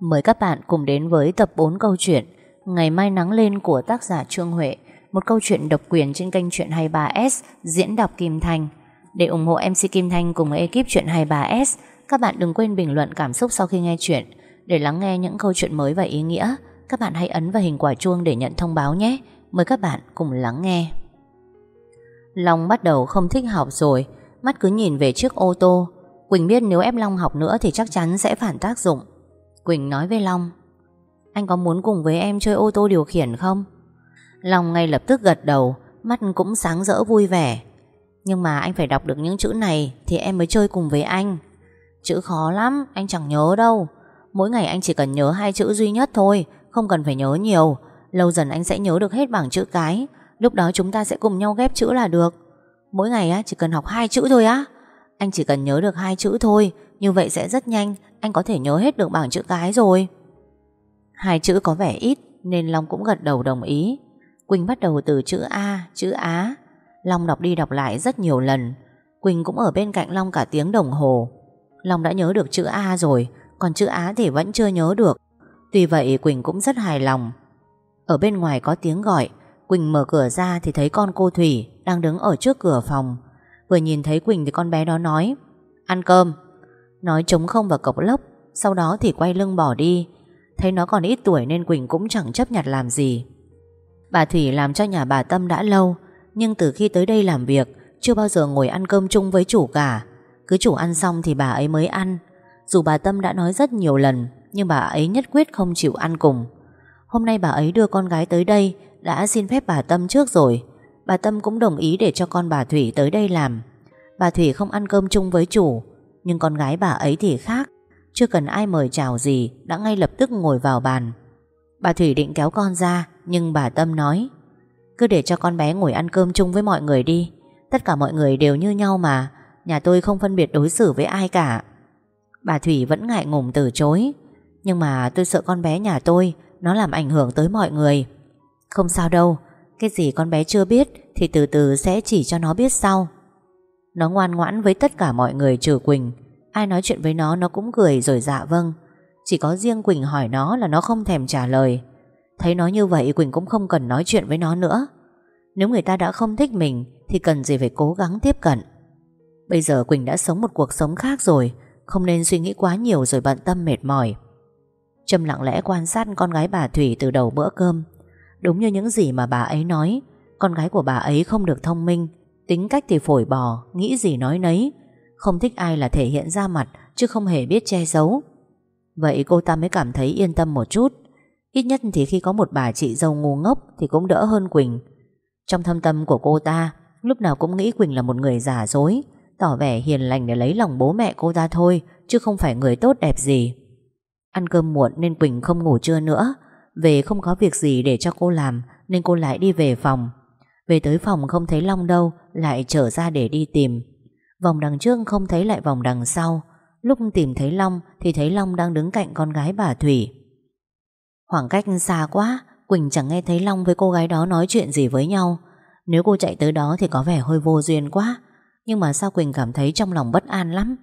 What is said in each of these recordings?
Mời các bạn cùng đến với tập 4 câu chuyện Ngày mai nắng lên của tác giả Trương Huệ. Một câu chuyện độc quyền trên kênh Chuyện 23S diễn đọc Kim Thanh. Để ủng hộ MC Kim Thanh cùng ekip Chuyện 23S Các bạn đừng quên bình luận cảm xúc sau khi nghe chuyện. Để lắng nghe những câu chuyện mới và ý nghĩa, Các bạn hãy ấn vào hình quả chuông để nhận thông báo nhé. Mời các bạn cùng lắng nghe. Long bắt đầu không thích học rồi. Mắt cứ nhìn về chiếc ô tô. Quỳnh biết nếu ép Long học nữa Thì chắc chắn sẽ phản tác dụng. Quỳnh nói với Long. Anh có muốn cùng với em chơi ô tô điều khiển không? Long ngay lập tức gật đầu Mắt cũng sáng rỡ vui vẻ. Nhưng mà anh phải đọc được những chữ này Thì em mới chơi cùng với anh. Chữ khó lắm, anh chẳng nhớ đâu. Mỗi ngày anh chỉ cần nhớ hai chữ duy nhất thôi Không cần phải nhớ nhiều. Lâu dần anh sẽ nhớ được hết bảng chữ cái. Lúc đó chúng ta sẽ cùng nhau ghép chữ là được. Mỗi ngày á chỉ cần học hai chữ thôi á. Anh chỉ cần nhớ được hai chữ thôi Như vậy sẽ rất nhanh. Anh có thể nhớ hết được bảng chữ cái rồi. Hai chữ có vẻ ít Nên Long cũng gật đầu đồng ý. Quỳnh bắt đầu từ chữ A, chữ Á. Long đọc đi đọc lại rất nhiều lần. Quỳnh cũng ở bên cạnh Long cả tiếng đồng hồ. Long đã nhớ được chữ A rồi Còn chữ Á thì vẫn chưa nhớ được. Tuy vậy Quỳnh cũng rất hài lòng. Ở bên ngoài có tiếng gọi. Quỳnh mở cửa ra thì thấy con cô Thủy Đang đứng ở trước cửa phòng. Vừa nhìn thấy Quỳnh thì con bé đó nói Ăn cơm. Nói trống không vào cộc lốc, Sau đó thì quay lưng bỏ đi. Thấy nó còn ít tuổi nên Quỳnh cũng chẳng chấp nhặt làm gì. Bà Thủy làm cho nhà bà Tâm đã lâu, Nhưng từ khi tới đây làm việc, Chưa bao giờ ngồi ăn cơm chung với chủ cả. Cứ chủ ăn xong thì bà ấy mới ăn. Dù bà Tâm đã nói rất nhiều lần, Nhưng bà ấy nhất quyết không chịu ăn cùng. Hôm nay bà ấy đưa con gái tới đây, Đã xin phép bà Tâm trước rồi. Bà Tâm cũng đồng ý để cho con bà Thủy tới đây làm. Bà Thủy không ăn cơm chung với chủ nhưng con gái bà ấy thì khác. Chưa cần ai mời chào gì, Đã ngay lập tức ngồi vào bàn. Bà Thủy định kéo con ra, Nhưng bà Tâm nói, Cứ để cho con bé ngồi ăn cơm chung với mọi người đi. Tất cả mọi người đều như nhau mà. Nhà tôi không phân biệt đối xử với ai cả. Bà Thủy vẫn ngại ngùng từ chối, Nhưng mà tôi sợ con bé nhà tôi, Nó làm ảnh hưởng tới mọi người. Không sao đâu, Cái gì con bé chưa biết Thì từ từ sẽ chỉ cho nó biết sau. Nó ngoan ngoãn với tất cả mọi người trừ Quỳnh. Ai nói chuyện với nó Nó cũng cười rồi dạ vâng. Chỉ có riêng Quỳnh hỏi nó là nó không thèm trả lời. Thấy nó như vậy, Quỳnh cũng không cần nói chuyện với nó nữa. Nếu người ta đã không thích mình, Thì cần gì phải cố gắng tiếp cận. Bây giờ Quỳnh đã sống một cuộc sống khác rồi, Không nên suy nghĩ quá nhiều rồi bận tâm mệt mỏi. Trâm lặng lẽ quan sát con gái bà Thủy từ đầu bữa cơm. Đúng như những gì mà bà ấy nói, Con gái của bà ấy không được thông minh, Tính cách thì phổi bò, Nghĩ gì nói nấy. Không thích ai là thể hiện ra mặt, Chứ không hề biết che giấu. Vậy cô ta mới cảm thấy yên tâm một chút. Ít nhất thì khi có một bà chị dâu ngu ngốc Thì cũng đỡ hơn Quỳnh. Trong thâm tâm của cô ta, Lúc nào cũng nghĩ Quỳnh là một người giả dối, Tỏ vẻ hiền lành để lấy lòng bố mẹ cô ta thôi, Chứ không phải người tốt đẹp gì. Ăn cơm muộn nên Quỳnh không ngủ trưa nữa. Về không có việc gì để cho cô làm, Nên cô lại đi về phòng. Về tới phòng không thấy Long đâu, Lại trở ra để đi tìm. Vòng đằng trước không thấy lại vòng đằng sau. Lúc tìm thấy Long Thì thấy Long đang đứng cạnh con gái bà Thủy. Khoảng cách xa quá, Quỳnh chẳng nghe thấy Long với cô gái đó nói chuyện gì với nhau. Nếu cô chạy tới đó thì có vẻ hơi vô duyên quá, Nhưng mà sao Quỳnh cảm thấy trong lòng bất an lắm?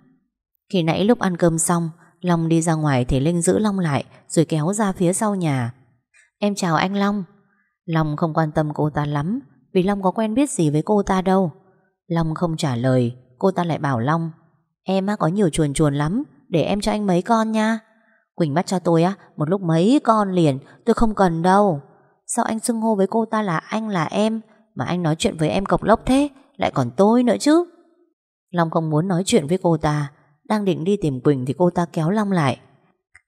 Khi nãy lúc ăn cơm xong, Long đi ra ngoài thì Linh giữ Long lại, Rồi kéo ra phía sau nhà. Em chào anh Long. Long không quan tâm cô ta lắm, Vì Long có quen biết gì với cô ta đâu. Long không trả lời Cô ta lại bảo Long, Em á, có nhiều chuồn chuồn lắm, Để em cho anh mấy con nha. Quỳnh bắt cho tôi á, Một lúc mấy con liền, Tôi không cần đâu. Sao anh xưng hô với cô ta là anh là em, Mà anh nói chuyện với em cộc lốc thế, Lại còn tôi nữa chứ? Long không muốn nói chuyện với cô ta, Đang định đi tìm Quỳnh thì cô ta kéo Long lại.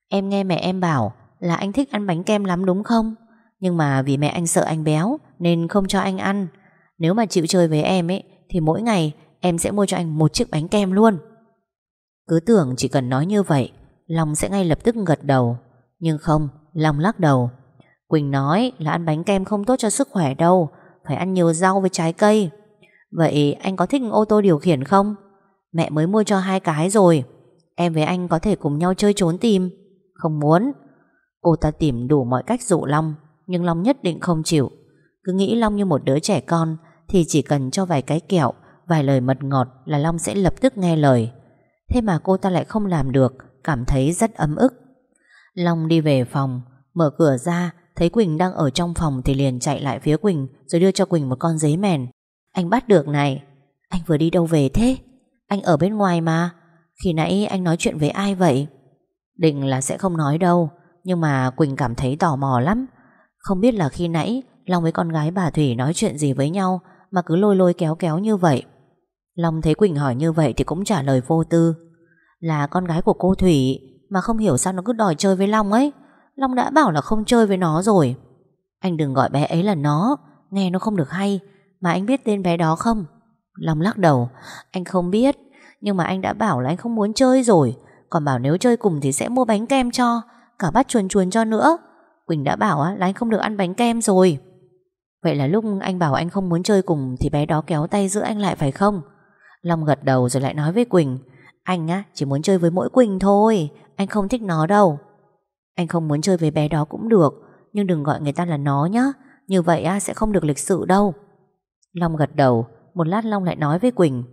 Em nghe mẹ em bảo Là anh thích ăn bánh kem lắm đúng không? Nhưng mà vì mẹ anh sợ anh béo, Nên không cho anh ăn. Nếu mà chịu chơi với em ấy, Thì mỗi ngày em sẽ mua cho anh một chiếc bánh kem luôn. Cứ tưởng chỉ cần nói như vậy Long sẽ ngay lập tức gật đầu. Nhưng không, Long lắc đầu. Quỳnh nói là ăn bánh kem không tốt cho sức khỏe đâu Phải ăn nhiều rau với trái cây. Vậy anh có thích ô tô điều khiển không? Mẹ mới mua cho hai cái rồi. Em với anh có thể cùng nhau chơi trốn tìm. Không muốn. Cô ta tìm đủ mọi cách dụ Long Nhưng Long nhất định không chịu. Cứ nghĩ Long như một đứa trẻ con Thì chỉ cần cho vài cái kẹo Vài lời mật ngọt là Long sẽ lập tức nghe lời. Thế mà cô ta lại không làm được, Cảm thấy rất ấm ức. Long đi về phòng, Mở cửa ra, Thấy Quỳnh đang ở trong phòng Thì liền chạy lại phía Quỳnh Rồi đưa cho Quỳnh một con giấy mèn. Anh bắt được này, Anh vừa đi đâu về thế? Anh ở bên ngoài mà, Khi nãy anh nói chuyện với ai vậy? Định là sẽ không nói đâu, Nhưng mà Quỳnh cảm thấy tò mò lắm. Không biết là khi nãy Long với con gái bà Thủy nói chuyện gì với nhau Mà cứ lôi lôi kéo kéo như vậy. Long thấy Quỳnh hỏi như vậy Thì cũng trả lời vô tư. Là con gái của cô Thủy, Mà không hiểu sao nó cứ đòi chơi với Long ấy. Long đã bảo là không chơi với nó rồi. Anh đừng gọi bé ấy là nó, Nghe nó không được hay. Mà anh biết tên bé đó không? Long lắc đầu. Anh không biết, Nhưng mà anh đã bảo là anh không muốn chơi rồi. Còn bảo nếu chơi cùng thì sẽ mua bánh kem cho, Cả bát chuồn chuồn cho nữa. Quỳnh đã bảo là anh không được ăn bánh kem rồi. Vậy là lúc anh bảo anh không muốn chơi cùng Thì bé đó kéo tay giữ anh lại phải không? Long gật đầu rồi lại nói với Quỳnh, Anh á, chỉ muốn chơi với mỗi Quỳnh thôi, Anh không thích nó đâu. Anh không muốn chơi với bé đó cũng được, Nhưng đừng gọi người ta là nó nhá, Như vậy á sẽ không được lịch sự đâu. Long gật đầu, Một lát Long lại nói với Quỳnh,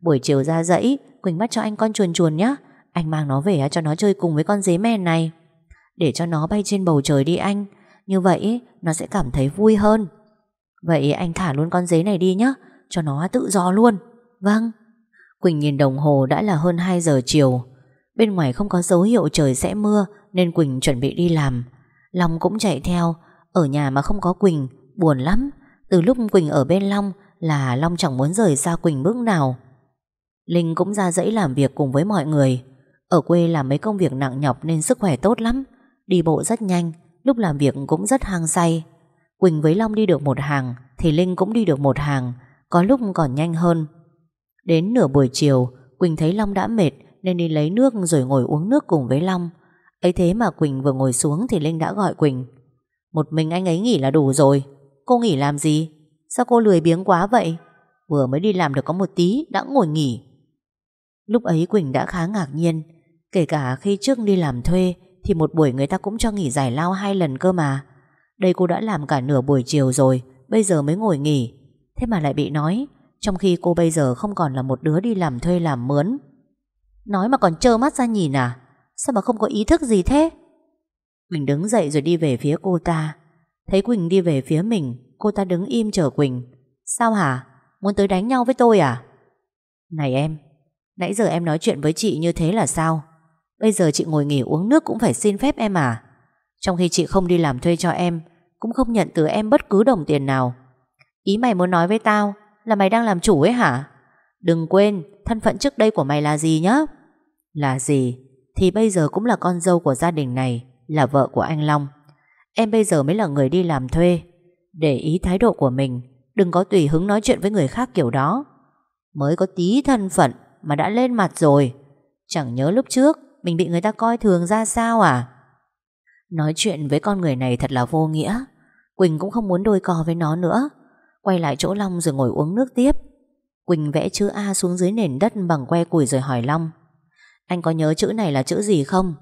Buổi chiều ra dãy, Quỳnh bắt cho anh con chuồn chuồn nhá, Anh mang nó về cho nó chơi cùng với con dế mèn này. Để cho nó bay trên bầu trời đi anh, Như vậy nó sẽ cảm thấy vui hơn. Vậy anh thả luôn con dế này đi nhé Cho nó tự do luôn. Vâng. Quỳnh nhìn đồng hồ đã là hơn 2 giờ chiều. Bên ngoài không có dấu hiệu trời sẽ mưa, Nên Quỳnh chuẩn bị đi làm. Long cũng chạy theo. Ở nhà mà không có Quỳnh, Buồn lắm. Từ lúc Quỳnh ở bên Long Là Long chẳng muốn rời xa Quỳnh bước nào. Linh cũng ra dãy làm việc cùng với mọi người. Ở quê làm mấy công việc nặng nhọc Nên sức khỏe tốt lắm. Đi bộ rất nhanh, Lúc làm việc cũng rất hang say. Quỳnh với Long đi được một hàng, Thì Linh cũng đi được một hàng. Có lúc còn nhanh hơn. Đến nửa buổi chiều, Quỳnh thấy Long đã mệt Nên đi lấy nước rồi ngồi uống nước cùng với Long. Ấy thế mà Quỳnh vừa ngồi xuống Thì Linh đã gọi Quỳnh. Một mình anh ấy nghỉ là đủ rồi. Cô nghỉ làm gì? Sao cô lười biếng quá vậy? Vừa mới đi làm được có một tí, đã ngồi nghỉ. Lúc ấy Quỳnh đã khá ngạc nhiên. Kể cả khi trước đi làm thuê, Thì một buổi người ta cũng cho nghỉ giải lao hai lần cơ mà. Đây cô đã làm cả nửa buổi chiều rồi, Bây giờ mới ngồi nghỉ. Thế mà lại bị nói trong khi cô bây giờ không còn là một đứa đi làm thuê làm mướn. Nói mà còn trơ mắt ra nhìn à? Sao mà không có ý thức gì thế? Quỳnh đứng dậy rồi đi về phía cô ta. Thấy Quỳnh đi về phía mình, Cô ta đứng im chờ Quỳnh. Sao hả? Muốn tới đánh nhau với tôi à? Này em, Nãy giờ em nói chuyện với chị như thế là sao? Bây giờ chị ngồi nghỉ uống nước cũng phải xin phép em à? Trong khi chị không đi làm thuê cho em, Cũng không nhận từ em bất cứ đồng tiền nào. Ý mày muốn nói với tao là mày đang làm chủ ấy hả? Đừng quên, thân phận trước đây của mày là gì nhá. Là gì? Thì bây giờ cũng là con dâu của gia đình này, Là vợ của anh Long. Em bây giờ mới là người đi làm thuê. Để ý thái độ của mình, Đừng có tùy hứng nói chuyện với người khác kiểu đó. Mới có tí thân phận Mà đã lên mặt rồi. Chẳng nhớ lúc trước, Mình bị người ta coi thường ra sao à? Nói chuyện với con người này thật là vô nghĩa. Quỳnh cũng không muốn đôi co với nó nữa. Quay lại chỗ Long rồi ngồi uống nước tiếp Quỳnh vẽ chữ A xuống dưới nền đất bằng que củi rồi hỏi Long, Anh có nhớ chữ này là chữ gì không?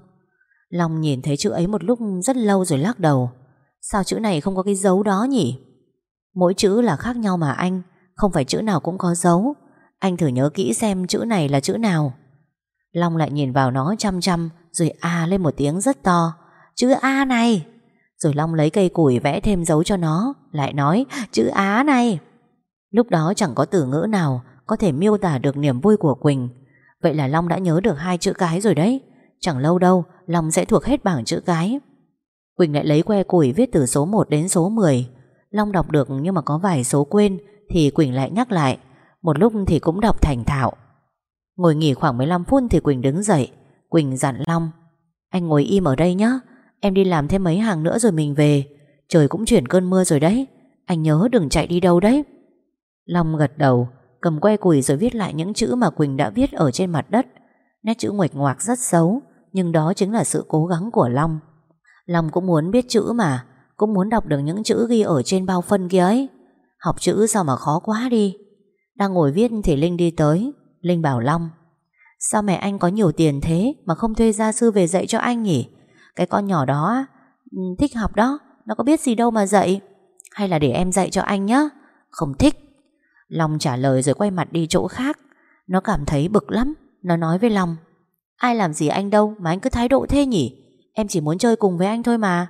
Long nhìn thấy chữ ấy một lúc rất lâu rồi lắc đầu, Sao chữ này không có cái dấu đó nhỉ? Mỗi chữ là khác nhau mà anh, Không phải chữ nào cũng có dấu Anh thử nhớ kỹ xem chữ này là chữ nào Long lại nhìn vào nó chăm chăm, Rồi A lên một tiếng rất to, Chữ A này rồi Long lấy cây củi vẽ thêm dấu cho nó, Lại nói, chữ Á này. Lúc đó chẳng có từ ngữ nào Có thể miêu tả được niềm vui của Quỳnh. Vậy là Long đã nhớ được hai chữ cái rồi đấy. Chẳng lâu đâu, Long sẽ thuộc hết bảng chữ cái. Quỳnh lại lấy que củi viết từ số 1 đến số 10 Long đọc được nhưng mà có vài số quên, Thì Quỳnh lại nhắc lại. Một lúc thì cũng đọc thành thạo. Ngồi nghỉ khoảng 15 phút thì Quỳnh đứng dậy. Quỳnh dặn Long, Anh ngồi im ở đây nhé Em đi làm thêm mấy hàng nữa rồi mình về. Trời cũng chuyển cơn mưa rồi đấy. Anh nhớ đừng chạy đi đâu đấy. Long gật đầu, Cầm que củi rồi viết lại những chữ mà Quỳnh đã viết ở trên mặt đất. Nét chữ nguệch ngoạc rất xấu, Nhưng đó chính là sự cố gắng của Long. Long cũng muốn biết chữ mà, Cũng muốn đọc được những chữ ghi ở trên bao phân kia ấy. Học chữ sao mà khó quá đi. Đang ngồi viết thì Linh đi tới. Linh bảo Long, Sao mẹ anh có nhiều tiền thế Mà không thuê gia sư về dạy cho anh nhỉ? Cái con nhỏ đó ừ, Thích học đó, Nó có biết gì đâu mà dạy. Hay là để em dạy cho anh nhé Không thích. Long trả lời rồi quay mặt đi chỗ khác. Nó cảm thấy bực lắm. Nó nói với Long, Ai làm gì anh đâu mà anh cứ thái độ thế nhỉ? Em chỉ muốn chơi cùng với anh thôi mà.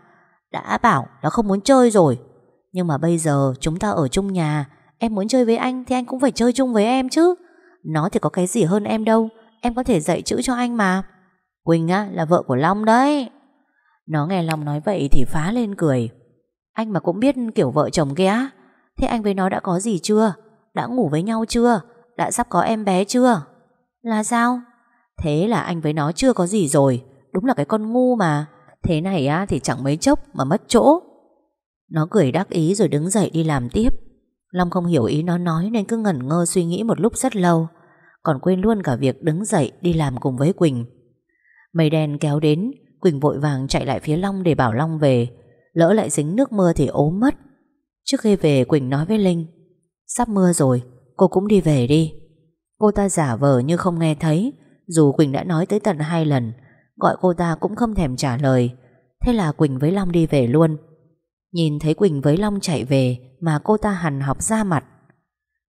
Đã bảo là không muốn chơi rồi. Nhưng mà bây giờ chúng ta ở chung nhà, Em muốn chơi với anh thì anh cũng phải chơi chung với em chứ. Nó thì có cái gì hơn em đâu. Em có thể dạy chữ cho anh mà. Quỳnh á là vợ của Long đấy. Nó nghe Long nói vậy thì phá lên cười. Anh mà cũng biết kiểu vợ chồng kia Thế anh với nó đã có gì chưa? Đã ngủ với nhau chưa? Đã sắp có em bé chưa? Là sao? Thế là anh với nó chưa có gì rồi. Đúng là cái con ngu mà. Thế này á thì chẳng mấy chốc mà mất chỗ. Nó cười đắc ý rồi đứng dậy đi làm tiếp. Long không hiểu ý nó nói Nên cứ ngẩn ngơ suy nghĩ một lúc rất lâu. Còn quên luôn cả việc đứng dậy Đi làm cùng với Quỳnh. Mây đen kéo đến Quỳnh vội vàng chạy lại phía Long để bảo Long về. Lỡ lại dính nước mưa thì ốm mất. Trước khi về, Quỳnh nói với Linh, Sắp mưa rồi, Cô cũng đi về đi. Cô ta giả vờ như không nghe thấy, Dù Quỳnh đã nói tới tận hai lần, Gọi cô ta cũng không thèm trả lời. Thế là Quỳnh với Long đi về luôn. Nhìn thấy Quỳnh với Long chạy về Mà cô ta hằn học ra mặt.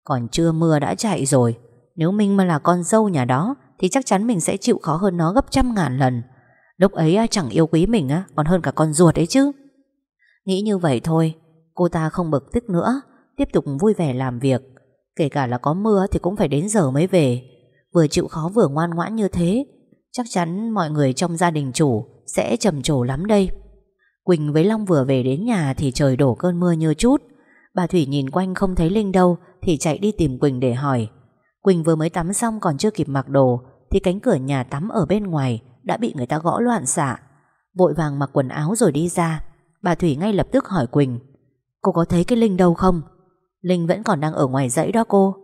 Còn chưa mưa đã chạy rồi, Nếu Minh mà là con dâu nhà đó Thì chắc chắn mình sẽ chịu khó hơn nó gấp trăm ngàn lần. Lúc ấy chẳng yêu quý mình, á, Còn hơn cả con ruột ấy chứ. Nghĩ như vậy thôi, Cô ta không bực tức nữa, Tiếp tục vui vẻ làm việc. Kể cả là có mưa thì cũng phải đến giờ mới về. Vừa chịu khó vừa ngoan ngoãn như thế, Chắc chắn mọi người trong gia đình chủ Sẽ trầm trồ lắm đây. Quỳnh với Long vừa về đến nhà Thì trời đổ cơn mưa như chút. Bà Thủy nhìn quanh không thấy Linh đâu, Thì chạy đi tìm Quỳnh để hỏi. Quỳnh vừa mới tắm xong còn chưa kịp mặc đồ, Thì cánh cửa nhà tắm ở bên ngoài đã bị người ta gõ loạn xạ. Vội vàng mặc quần áo rồi đi ra. Bà Thủy ngay lập tức hỏi Quỳnh, Cô có thấy cái Linh đâu không? Linh vẫn còn đang ở ngoài dãy đó cô.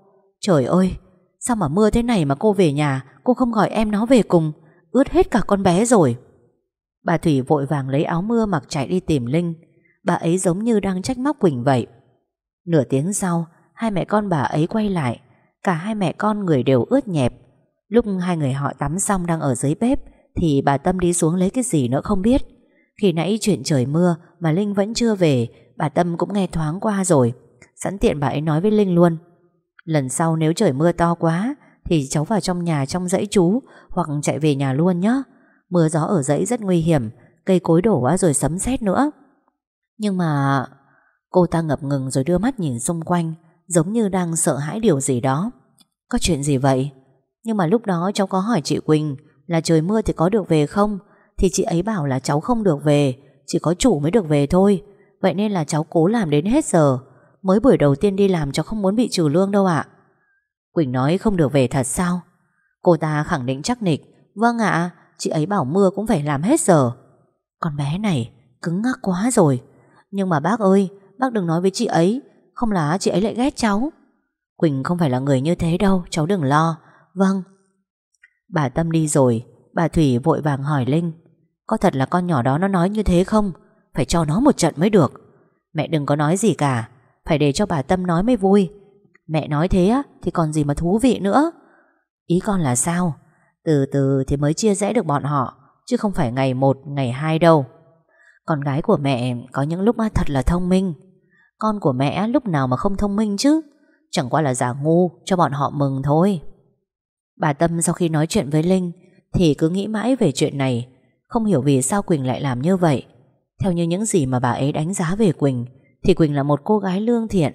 Trời ơi, Sao mà mưa thế này mà cô về nhà, Cô không gọi em nó về cùng? Ướt hết cả con bé rồi. Bà Thủy vội vàng lấy áo mưa mặc chạy đi tìm Linh. Bà ấy giống như đang trách móc Quỳnh vậy. Nửa tiếng sau, Hai mẹ con bà ấy quay lại. Cả hai mẹ con người đều ướt nhẹp. Lúc hai người họ tắm xong đang ở dưới bếp thì bà Tâm đi xuống lấy cái gì nữa không biết. Khi nãy chuyện trời mưa Mà Linh vẫn chưa về, Bà Tâm cũng nghe thoáng qua rồi. Sẵn tiện bà ấy nói với Linh luôn. Lần sau nếu trời mưa to quá Thì cháu vào trong nhà trong dãy chú Hoặc chạy về nhà luôn nhé Mưa gió ở dãy rất nguy hiểm, Cây cối đổ quá rồi sấm sét nữa. Nhưng mà Cô ta ngập ngừng rồi đưa mắt nhìn xung quanh, Giống như đang sợ hãi điều gì đó. Có chuyện gì vậy? Nhưng mà lúc đó cháu có hỏi chị Quỳnh là trời mưa thì có được về không? Thì chị ấy bảo là cháu không được về, Chỉ có chủ mới được về thôi. Vậy nên là cháu cố làm đến hết giờ. Mới buổi đầu tiên đi làm cháu không muốn bị trừ lương đâu ạ. Quỳnh nói không được về thật sao? Cô ta khẳng định chắc nịch. Vâng ạ, Chị ấy bảo mưa cũng phải làm hết giờ. Con bé này, cứng ngắc quá rồi. Nhưng mà bác ơi, Bác đừng nói với chị ấy. Không là chị ấy lại ghét cháu. Quỳnh không phải là người như thế đâu, Cháu đừng lo. Vâng Bà Tâm đi rồi Bà Thủy vội vàng hỏi Linh Có thật là con nhỏ đó nó nói như thế không? Phải cho nó một trận mới được. Mẹ đừng có nói gì cả Phải để cho bà Tâm nói mới vui. Mẹ nói thế á Thì còn gì mà thú vị nữa. Ý con là sao? Từ từ thì mới chia rẽ được bọn họ Chứ không phải ngày một, ngày hai đâu. Con gái của mẹ có những lúc thật là thông minh. Con của mẹ lúc nào mà không thông minh chứ? Chẳng qua là giả ngu Cho bọn họ mừng thôi. Bà Tâm sau khi nói chuyện với Linh Thì cứ nghĩ mãi về chuyện này, Không hiểu vì sao Quỳnh lại làm như vậy. Theo như những gì mà bà ấy đánh giá về Quỳnh Thì Quỳnh là một cô gái lương thiện,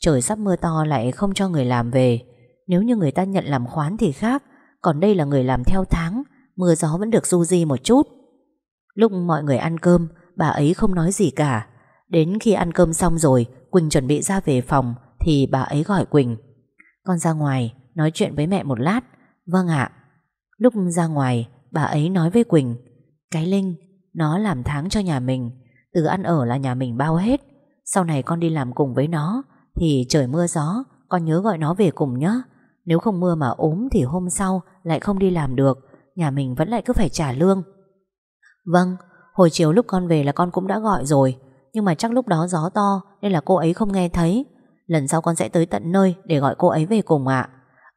Trời sắp mưa to lại không cho người làm về. Nếu như người ta nhận làm khoán thì khác, Còn đây là người làm theo tháng, Mưa gió vẫn được du di một chút. Lúc mọi người ăn cơm, Bà ấy không nói gì cả. Đến khi ăn cơm xong rồi, Quỳnh chuẩn bị ra về phòng Thì bà ấy gọi Quỳnh. Con ra ngoài, nói chuyện với mẹ một lát Vâng ạ. Lúc ra ngoài, bà ấy nói với Quỳnh, Cái Linh, Nó làm tháng cho nhà mình, Từ ăn ở là nhà mình bao hết. Sau này con đi làm cùng với nó, Thì trời mưa gió, Con nhớ gọi nó về cùng nhé Nếu không mưa mà ốm thì hôm sau Lại không đi làm được, Nhà mình vẫn lại cứ phải trả lương. Vâng Hồi chiều lúc con về là con cũng đã gọi rồi, Nhưng mà chắc lúc đó gió to Nên là cô ấy không nghe thấy. Lần sau con sẽ tới tận nơi để gọi cô ấy về cùng ạ.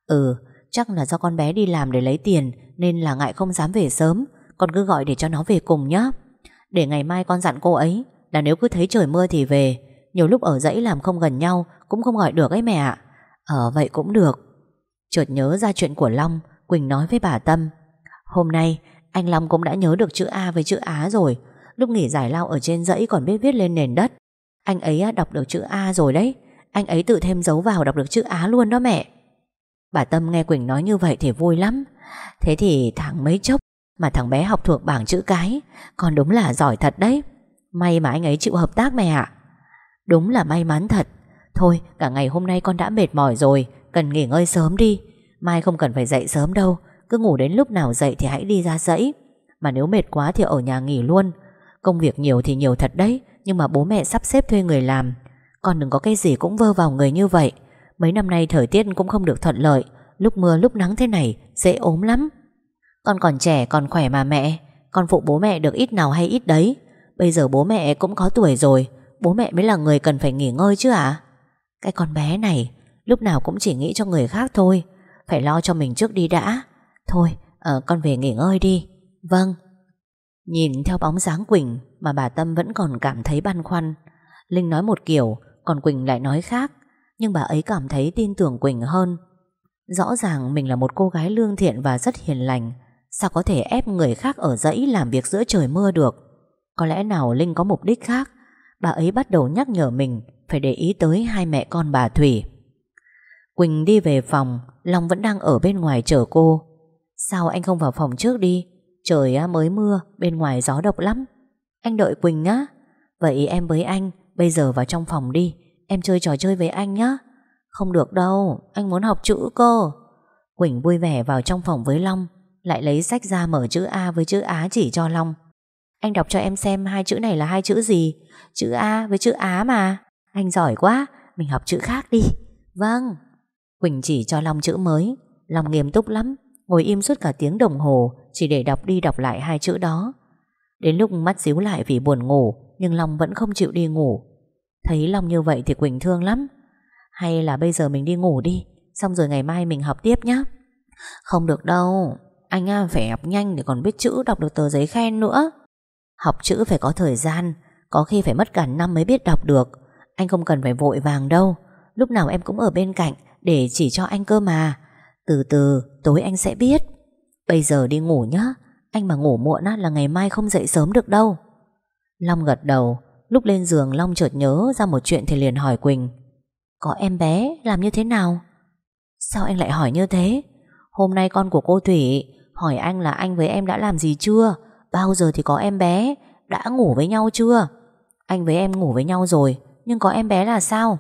Ừ Chắc là do con bé đi làm để lấy tiền, Nên là ngại không dám về sớm. Con cứ gọi để cho nó về cùng nhé Để ngày mai con dặn cô ấy, Là nếu cứ thấy trời mưa thì về. Nhiều lúc ở dãy làm không gần nhau, Cũng không gọi được ấy mẹ ạ. Ờ vậy cũng được. Chợt nhớ ra chuyện của Long, Quỳnh nói với bà Tâm. Hôm nay, Anh Long cũng đã nhớ được chữ A với chữ Á rồi. Lúc nghỉ giải lao ở trên dãy còn biết viết lên nền đất. Anh ấy đọc được chữ A rồi đấy. Anh ấy tự thêm dấu vào đọc được chữ Á luôn đó mẹ. Bà Tâm nghe Quỳnh nói như vậy thì vui lắm. Thế thì thằng mấy chốc Mà thằng bé học thuộc bảng chữ cái Còn đúng là giỏi thật đấy. May mà anh ấy chịu hợp tác mẹ ạ. Đúng là may mắn thật. Thôi, cả ngày hôm nay con đã mệt mỏi rồi, Cần nghỉ ngơi sớm đi. Mai không cần phải dậy sớm đâu, Cứ ngủ đến lúc nào dậy thì hãy đi ra dãy. Mà nếu mệt quá thì ở nhà nghỉ luôn. Công việc nhiều thì nhiều thật đấy, Nhưng mà bố mẹ sắp xếp thuê người làm. Con đừng có cái gì cũng vơ vào người như vậy. Mấy năm nay thời tiết cũng không được thuận lợi. Lúc mưa lúc nắng thế này Dễ ốm lắm. Con còn trẻ còn khỏe mà mẹ. Con phụ bố mẹ được ít nào hay ít đấy. Bây giờ bố mẹ cũng có tuổi rồi. Bố mẹ mới là người cần phải nghỉ ngơi chứ ạ? Cái con bé này Lúc nào cũng chỉ nghĩ cho người khác thôi. Phải lo cho mình trước đi đã. Thôi à, con về nghỉ ngơi đi. Vâng. Nhìn theo bóng dáng Quỳnh Mà bà Tâm vẫn còn cảm thấy băn khoăn. Linh nói một kiểu Còn Quỳnh lại nói khác. Nhưng bà ấy cảm thấy tin tưởng Quỳnh hơn. Rõ ràng mình là một cô gái lương thiện Và rất hiền lành, Sao có thể ép người khác ở dãy làm việc giữa trời mưa được? Có lẽ nào Linh có mục đích khác, Bà ấy bắt đầu nhắc nhở mình Phải để ý tới hai mẹ con bà Thủy. Quỳnh đi về phòng, Long vẫn đang ở bên ngoài chờ cô. Sao anh không vào phòng trước đi? Trời mới mưa, Bên ngoài gió độc lắm. Anh đợi Quỳnh á Vậy em với anh, Bây giờ vào trong phòng đi Em chơi trò chơi với anh nhá. Không được đâu, Anh muốn học chữ cơ. Quỳnh vui vẻ vào trong phòng với Long, Lại lấy sách ra mở chữ A với chữ Á chỉ cho Long. Anh đọc cho em xem hai chữ này là hai chữ gì? Chữ A với chữ Á mà. Anh giỏi quá, Mình học chữ khác đi. Vâng. Quỳnh chỉ cho Long chữ mới. Long nghiêm túc lắm, Ngồi im suốt cả tiếng đồng hồ, Chỉ để đọc đi đọc lại hai chữ đó. Đến lúc mắt díu lại vì buồn ngủ, Nhưng Long vẫn không chịu đi ngủ. Thấy Long như vậy thì Quỳnh thương lắm. Hay là bây giờ mình đi ngủ đi Xong rồi ngày mai mình học tiếp nhé Không được đâu Anh phải học nhanh để còn biết chữ đọc được tờ giấy khen nữa. Học chữ phải có thời gian Có khi phải mất cả năm mới biết đọc được. Anh không cần phải vội vàng đâu Lúc nào em cũng ở bên cạnh Để chỉ cho anh cơ mà. Từ từ tối anh sẽ biết. Bây giờ đi ngủ nhá Anh mà ngủ muộn á, là ngày mai không dậy sớm được đâu. Long gật đầu Lúc lên giường Long chợt nhớ ra một chuyện Thì liền hỏi Quỳnh. Có em bé làm như thế nào? Sao anh lại hỏi như thế? Hôm nay con của cô Thủy Hỏi anh là anh với em đã làm gì chưa? Bao giờ thì có em bé? Đã ngủ với nhau chưa? Anh với em ngủ với nhau rồi, Nhưng có em bé là sao?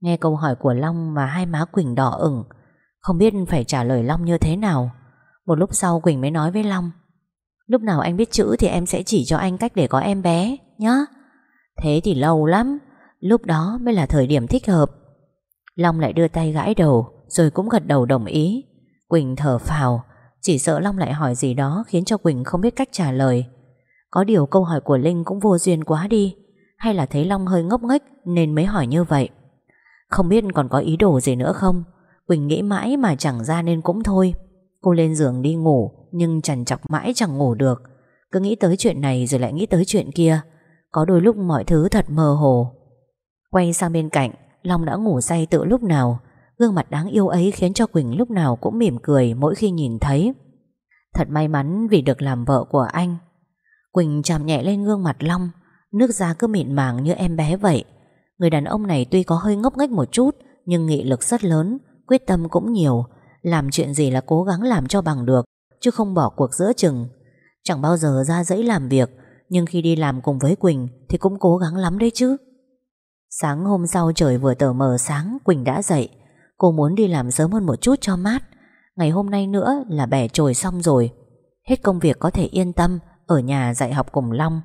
Nghe câu hỏi của Long mà hai má Quỳnh đỏ ửng, Không biết phải trả lời Long như thế nào. Một lúc sau Quỳnh mới nói với Long, Lúc nào anh biết chữ thì em sẽ chỉ cho anh cách để có em bé nhá. Thế thì lâu lắm, Lúc đó mới là thời điểm thích hợp. Long lại đưa tay gãi đầu, Rồi cũng gật đầu đồng ý. Quỳnh thở phào, Chỉ sợ Long lại hỏi gì đó Khiến cho Quỳnh không biết cách trả lời. Có điều câu hỏi của Linh cũng vô duyên quá đi, Hay là thấy Long hơi ngốc nghếch Nên mới hỏi như vậy. Không biết còn có ý đồ gì nữa không? Quỳnh nghĩ mãi mà chẳng ra nên cũng thôi. Cô lên giường đi ngủ, Nhưng chẳng chọc mãi chẳng ngủ được. Cứ nghĩ tới chuyện này rồi lại nghĩ tới chuyện kia. Có đôi lúc mọi thứ thật mơ hồ. Quay sang bên cạnh, Long đã ngủ say tự lúc nào. Gương mặt đáng yêu ấy khiến cho Quỳnh lúc nào cũng mỉm cười mỗi khi nhìn thấy. Thật may mắn vì được làm vợ của anh. Quỳnh chạm nhẹ lên gương mặt Long, Nước da cứ mịn màng như em bé vậy. Người đàn ông này tuy có hơi ngốc nghếch một chút, Nhưng nghị lực rất lớn, Quyết tâm cũng nhiều. Làm chuyện gì là cố gắng làm cho bằng được, Chứ không bỏ cuộc giữa chừng. Chẳng bao giờ ra dãy làm việc nhưng khi đi làm cùng với Quỳnh Thì cũng cố gắng lắm đấy chứ. Sáng hôm sau trời vừa tờ mờ sáng, Quỳnh đã dậy. Cô muốn đi làm sớm hơn một chút cho mát. Ngày hôm nay nữa là bẻ trồi xong rồi. Hết công việc có thể yên tâm, Ở nhà dạy học cùng Long.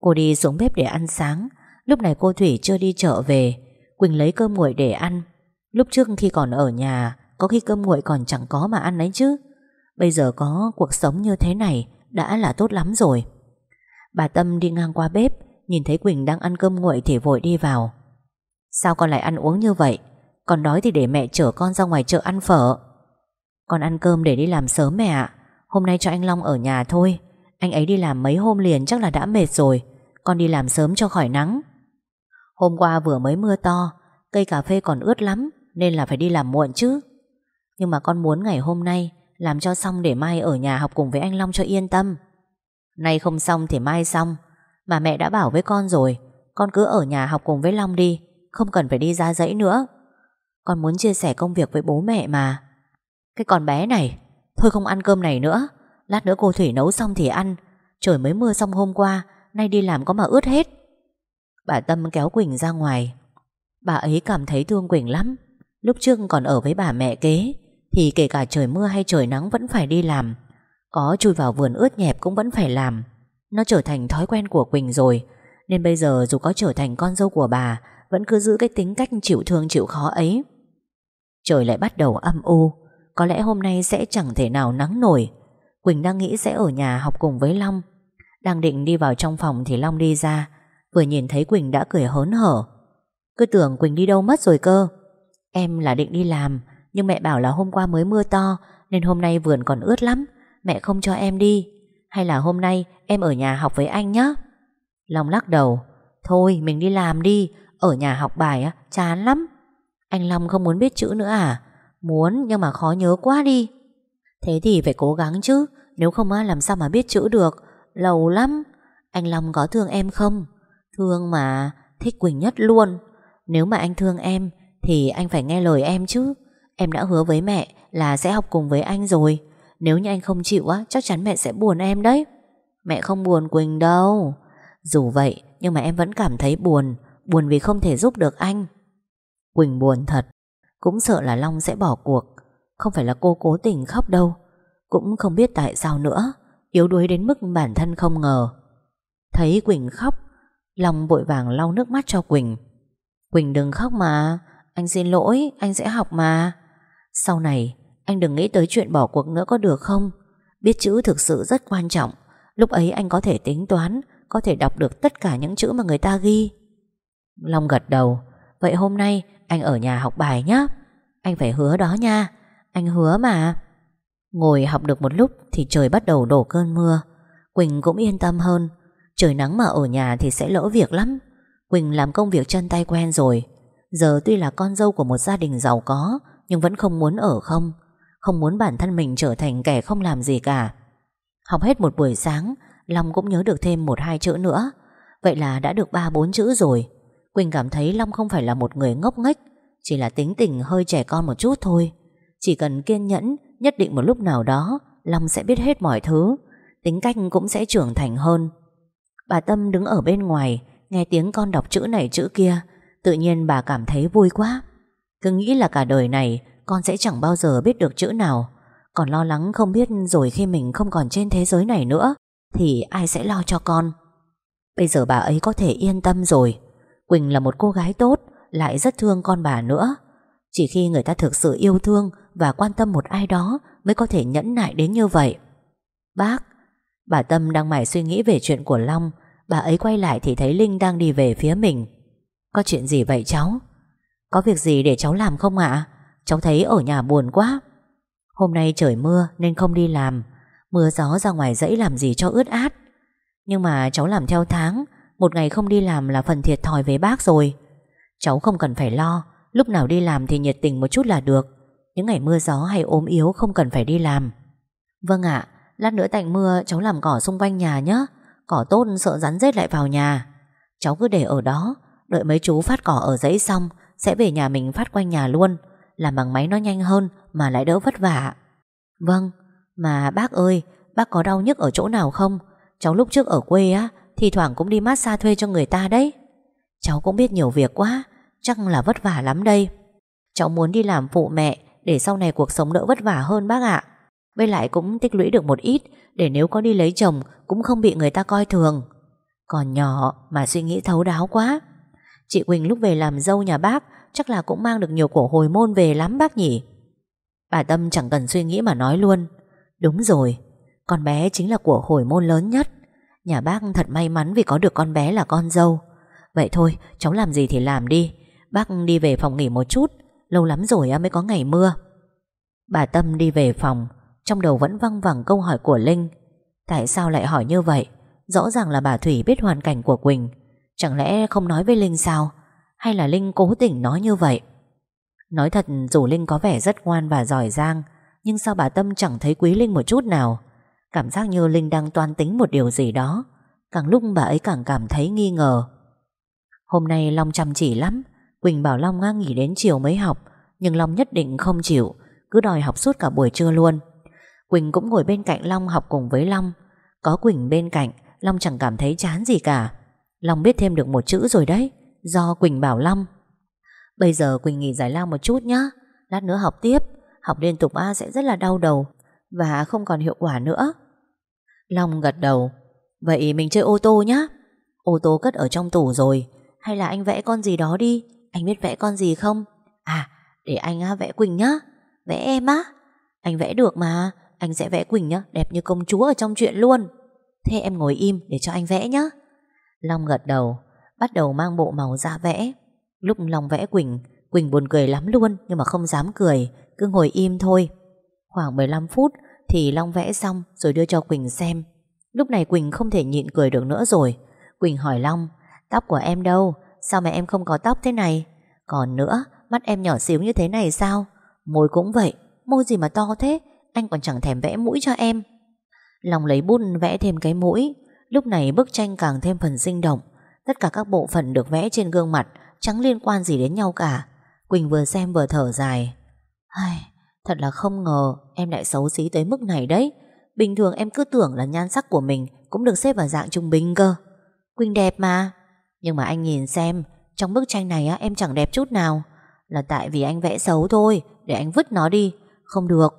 Cô đi xuống bếp để ăn sáng. Lúc này cô Thủy chưa đi chợ về. Quỳnh lấy cơm nguội để ăn. Lúc trước khi còn ở nhà, Có khi cơm nguội còn chẳng có mà ăn đấy chứ. Bây giờ có cuộc sống như thế này, Đã là tốt lắm rồi. Bà Tâm đi ngang qua bếp, Nhìn thấy Quỳnh đang ăn cơm nguội thì vội đi vào. Sao con lại ăn uống như vậy? Con đói thì để mẹ chở con ra ngoài chợ ăn phở. Con ăn cơm để đi làm sớm mẹ ạ. Hôm nay cho anh Long ở nhà thôi. Anh ấy đi làm mấy hôm liền chắc là đã mệt rồi. Con đi làm sớm cho khỏi nắng. Hôm qua vừa mới mưa to, Cây cà phê còn ướt lắm, Nên là phải đi làm muộn chứ. Nhưng mà con muốn ngày hôm nay Làm cho xong để mai ở nhà học cùng với anh Long cho yên tâm. Nay không xong thì mai xong. Mà mẹ đã bảo với con rồi, Con cứ ở nhà học cùng với Long đi, Không cần phải đi ra dãy nữa. Con muốn chia sẻ công việc với bố mẹ mà. Cái con bé này, Thôi không ăn cơm này nữa. Lát nữa cô Thủy nấu xong thì ăn. Trời mới mưa xong hôm qua, Nay đi làm có mà ướt hết. Bà Tâm kéo Quỳnh ra ngoài. Bà ấy cảm thấy thương Quỳnh lắm. Lúc trước còn ở với bà mẹ kế, Thì kể cả trời mưa hay trời nắng vẫn phải đi làm. Có chui vào vườn ướt nhẹp cũng vẫn phải làm. Nó trở thành thói quen của Quỳnh rồi. Nên bây giờ dù có trở thành con dâu của bà, Vẫn cứ giữ cái tính cách chịu thương chịu khó ấy. Trời lại bắt đầu âm u. Có lẽ hôm nay sẽ chẳng thể nào nắng nổi. Quỳnh đang nghĩ sẽ ở nhà học cùng với Long. Đang định đi vào trong phòng thì Long đi ra. Vừa nhìn thấy Quỳnh đã cười hớn hở. Cứ tưởng Quỳnh đi đâu mất rồi cơ. Em là định đi làm, Nhưng mẹ bảo là hôm qua mới mưa to, Nên hôm nay vườn còn ướt lắm. Mẹ không cho em đi. Hay là hôm nay em ở nhà học với anh nhé Long lắc đầu. Thôi mình đi làm đi. Ở nhà học bài á, chán lắm. Anh Long không muốn biết chữ nữa à? Muốn nhưng mà khó nhớ quá đi. Thế thì phải cố gắng chứ. Nếu không á làm sao mà biết chữ được? Lâu lắm. Anh Long có thương em không? Thương mà Thích Quỳnh nhất luôn. Nếu mà anh thương em Thì anh phải nghe lời em chứ. Em đã hứa với mẹ là sẽ học cùng với anh rồi. Nếu như anh không chịu á Chắc chắn mẹ sẽ buồn em đấy. Mẹ không buồn Quỳnh đâu. Dù vậy nhưng mà em vẫn cảm thấy buồn. Buồn vì không thể giúp được anh. Quỳnh buồn thật. Cũng sợ là Long sẽ bỏ cuộc. Không phải là cô cố tình khóc đâu. Cũng không biết tại sao nữa. Yếu đuối đến mức bản thân không ngờ. Thấy Quỳnh khóc Long vội vàng lau nước mắt cho Quỳnh. Quỳnh đừng khóc mà. Anh xin lỗi, anh sẽ học mà. Sau này anh đừng nghĩ tới chuyện bỏ cuộc nữa có được không? Biết chữ thực sự rất quan trọng. Lúc ấy anh có thể tính toán, Có thể đọc được tất cả những chữ mà người ta ghi. Long gật đầu. Vậy hôm nay anh ở nhà học bài nhé Anh phải hứa đó nha. Anh hứa mà. Ngồi học được một lúc thì trời bắt đầu đổ cơn mưa. Quỳnh cũng yên tâm hơn. Trời nắng mà ở nhà thì sẽ lỡ việc lắm. Quỳnh làm công việc chân tay quen rồi. Giờ tuy là con dâu của một gia đình giàu có, Nhưng vẫn không muốn ở không. Không muốn bản thân mình trở thành kẻ không làm gì cả. Học hết một buổi sáng, Long cũng nhớ được thêm một hai chữ nữa. Vậy là đã được ba bốn chữ rồi. Quỳnh cảm thấy Long không phải là một người ngốc nghếch, Chỉ là tính tình hơi trẻ con một chút thôi. Chỉ cần kiên nhẫn, Nhất định một lúc nào đó, Long sẽ biết hết mọi thứ, Tính cách cũng sẽ trưởng thành hơn. Bà Tâm đứng ở bên ngoài, Nghe tiếng con đọc chữ này chữ kia, Tự nhiên bà cảm thấy vui quá. Cứ nghĩ là cả đời này con sẽ chẳng bao giờ biết được chữ nào. Còn lo lắng không biết rồi khi mình không còn trên thế giới này nữa, Thì ai sẽ lo cho con? Bây giờ bà ấy có thể yên tâm rồi. Quỳnh là một cô gái tốt, Lại rất thương con bà nữa. Chỉ khi người ta thực sự yêu thương Và quan tâm một ai đó Mới có thể nhẫn nại đến như vậy. Bác, Bà Tâm đang mải suy nghĩ về chuyện của Long. Bà ấy quay lại thì thấy Linh đang đi về phía mình. Có chuyện gì vậy cháu? Có việc gì để cháu làm không ạ? Cháu thấy ở nhà buồn quá. Hôm nay trời mưa nên không đi làm. Mưa gió ra ngoài dãy làm gì cho ướt át. Nhưng mà cháu làm theo tháng, Một ngày không đi làm là phần thiệt thòi với bác rồi. Cháu không cần phải lo, Lúc nào đi làm thì nhiệt tình một chút là được. Những ngày mưa gió hay ốm yếu không cần phải đi làm. Vâng ạ, Lát nữa tạnh mưa cháu làm cỏ xung quanh nhà nhé Cỏ tốt sợ rắn rết lại vào nhà. Cháu cứ để ở đó, Đợi mấy chú phát cỏ ở dãy xong, Sẽ về nhà mình phát quanh nhà luôn. Làm bằng máy nó nhanh hơn Mà lại đỡ vất vả. Vâng Mà bác ơi, Bác có đau nhức ở chỗ nào không? Cháu lúc trước ở quê á Thì thoảng cũng đi massage thuê cho người ta đấy. Cháu cũng biết nhiều việc quá, Chắc là vất vả lắm đây. Cháu muốn đi làm phụ mẹ Để sau này cuộc sống đỡ vất vả hơn bác ạ. Với lại cũng tích lũy được một ít Để nếu có đi lấy chồng Cũng không bị người ta coi thường. Còn nhỏ mà suy nghĩ thấu đáo quá. Chị Quỳnh lúc về làm dâu nhà bác Chắc là cũng mang được nhiều cổ hồi môn về lắm bác nhỉ? Bà Tâm chẳng cần suy nghĩ mà nói luôn. Đúng rồi, Con bé chính là của hồi môn lớn nhất. Nhà bác thật may mắn vì có được con bé là con dâu. Vậy thôi, cháu làm gì thì làm đi. Bác đi về phòng nghỉ một chút. Lâu lắm rồi mới có ngày mưa. Bà Tâm đi về phòng. Trong đầu vẫn văng vẳng câu hỏi của Linh. Tại sao lại hỏi như vậy? Rõ ràng là bà Thủy biết hoàn cảnh của Quỳnh. Chẳng lẽ không nói với Linh sao? Hay là Linh cố tình nói như vậy? Nói thật, dù Linh có vẻ rất ngoan và giỏi giang, Nhưng sao bà Tâm chẳng thấy quý Linh một chút nào? Cảm giác như Linh đang toan tính một điều gì đó, Càng lúc bà ấy càng cảm thấy nghi ngờ. Hôm nay Long chăm chỉ lắm, Quỳnh bảo Long ngang nghỉ đến chiều mới học, Nhưng Long nhất định không chịu, Cứ đòi học suốt cả buổi trưa luôn. Quỳnh cũng ngồi bên cạnh Long học cùng với Long. Có Quỳnh bên cạnh, Long chẳng cảm thấy chán gì cả. Long biết thêm được một chữ rồi đấy. Do Quỳnh bảo Long. Bây giờ Quỳnh nghỉ giải lao một chút nhá Lát nữa học tiếp Học liên tục A sẽ rất là đau đầu Và không còn hiệu quả nữa. Long gật đầu Vậy mình chơi ô tô nhá Ô tô cất ở trong tủ rồi Hay là anh vẽ con gì đó đi Anh biết vẽ con gì không? À để anh á, vẽ Quỳnh nhá Vẽ em á Anh vẽ được mà Anh sẽ vẽ Quỳnh nhá Đẹp như công chúa ở trong chuyện luôn. Thế em ngồi im để cho anh vẽ nhá. Long gật đầu Bắt đầu mang bộ màu ra vẽ. Lúc Long vẽ Quỳnh Quỳnh buồn cười lắm luôn, Nhưng mà không dám cười, Cứ ngồi im thôi. Khoảng 15 phút Thì Long vẽ xong Rồi đưa cho Quỳnh xem. Lúc này Quỳnh không thể nhịn cười được nữa rồi. Quỳnh hỏi Long, Tóc của em đâu? Sao mà em không có tóc thế này? Còn nữa, Mắt em nhỏ xíu như thế này sao? Môi cũng vậy, Môi gì mà to thế? Anh còn chẳng thèm vẽ mũi cho em. Long lấy bút vẽ thêm cái mũi. Lúc này bức tranh càng thêm phần sinh động. Tất cả các bộ phận được vẽ trên gương mặt Chẳng liên quan gì đến nhau cả. Quỳnh vừa xem vừa thở dài. Ai, Thật là không ngờ Em lại xấu xí tới mức này đấy. Bình thường em cứ tưởng là nhan sắc của mình Cũng được xếp vào dạng trung bình cơ. Quỳnh đẹp mà. Nhưng mà anh nhìn xem Trong bức tranh này á, em chẳng đẹp chút nào. Là tại vì anh vẽ xấu thôi Để anh vứt nó đi. Không được.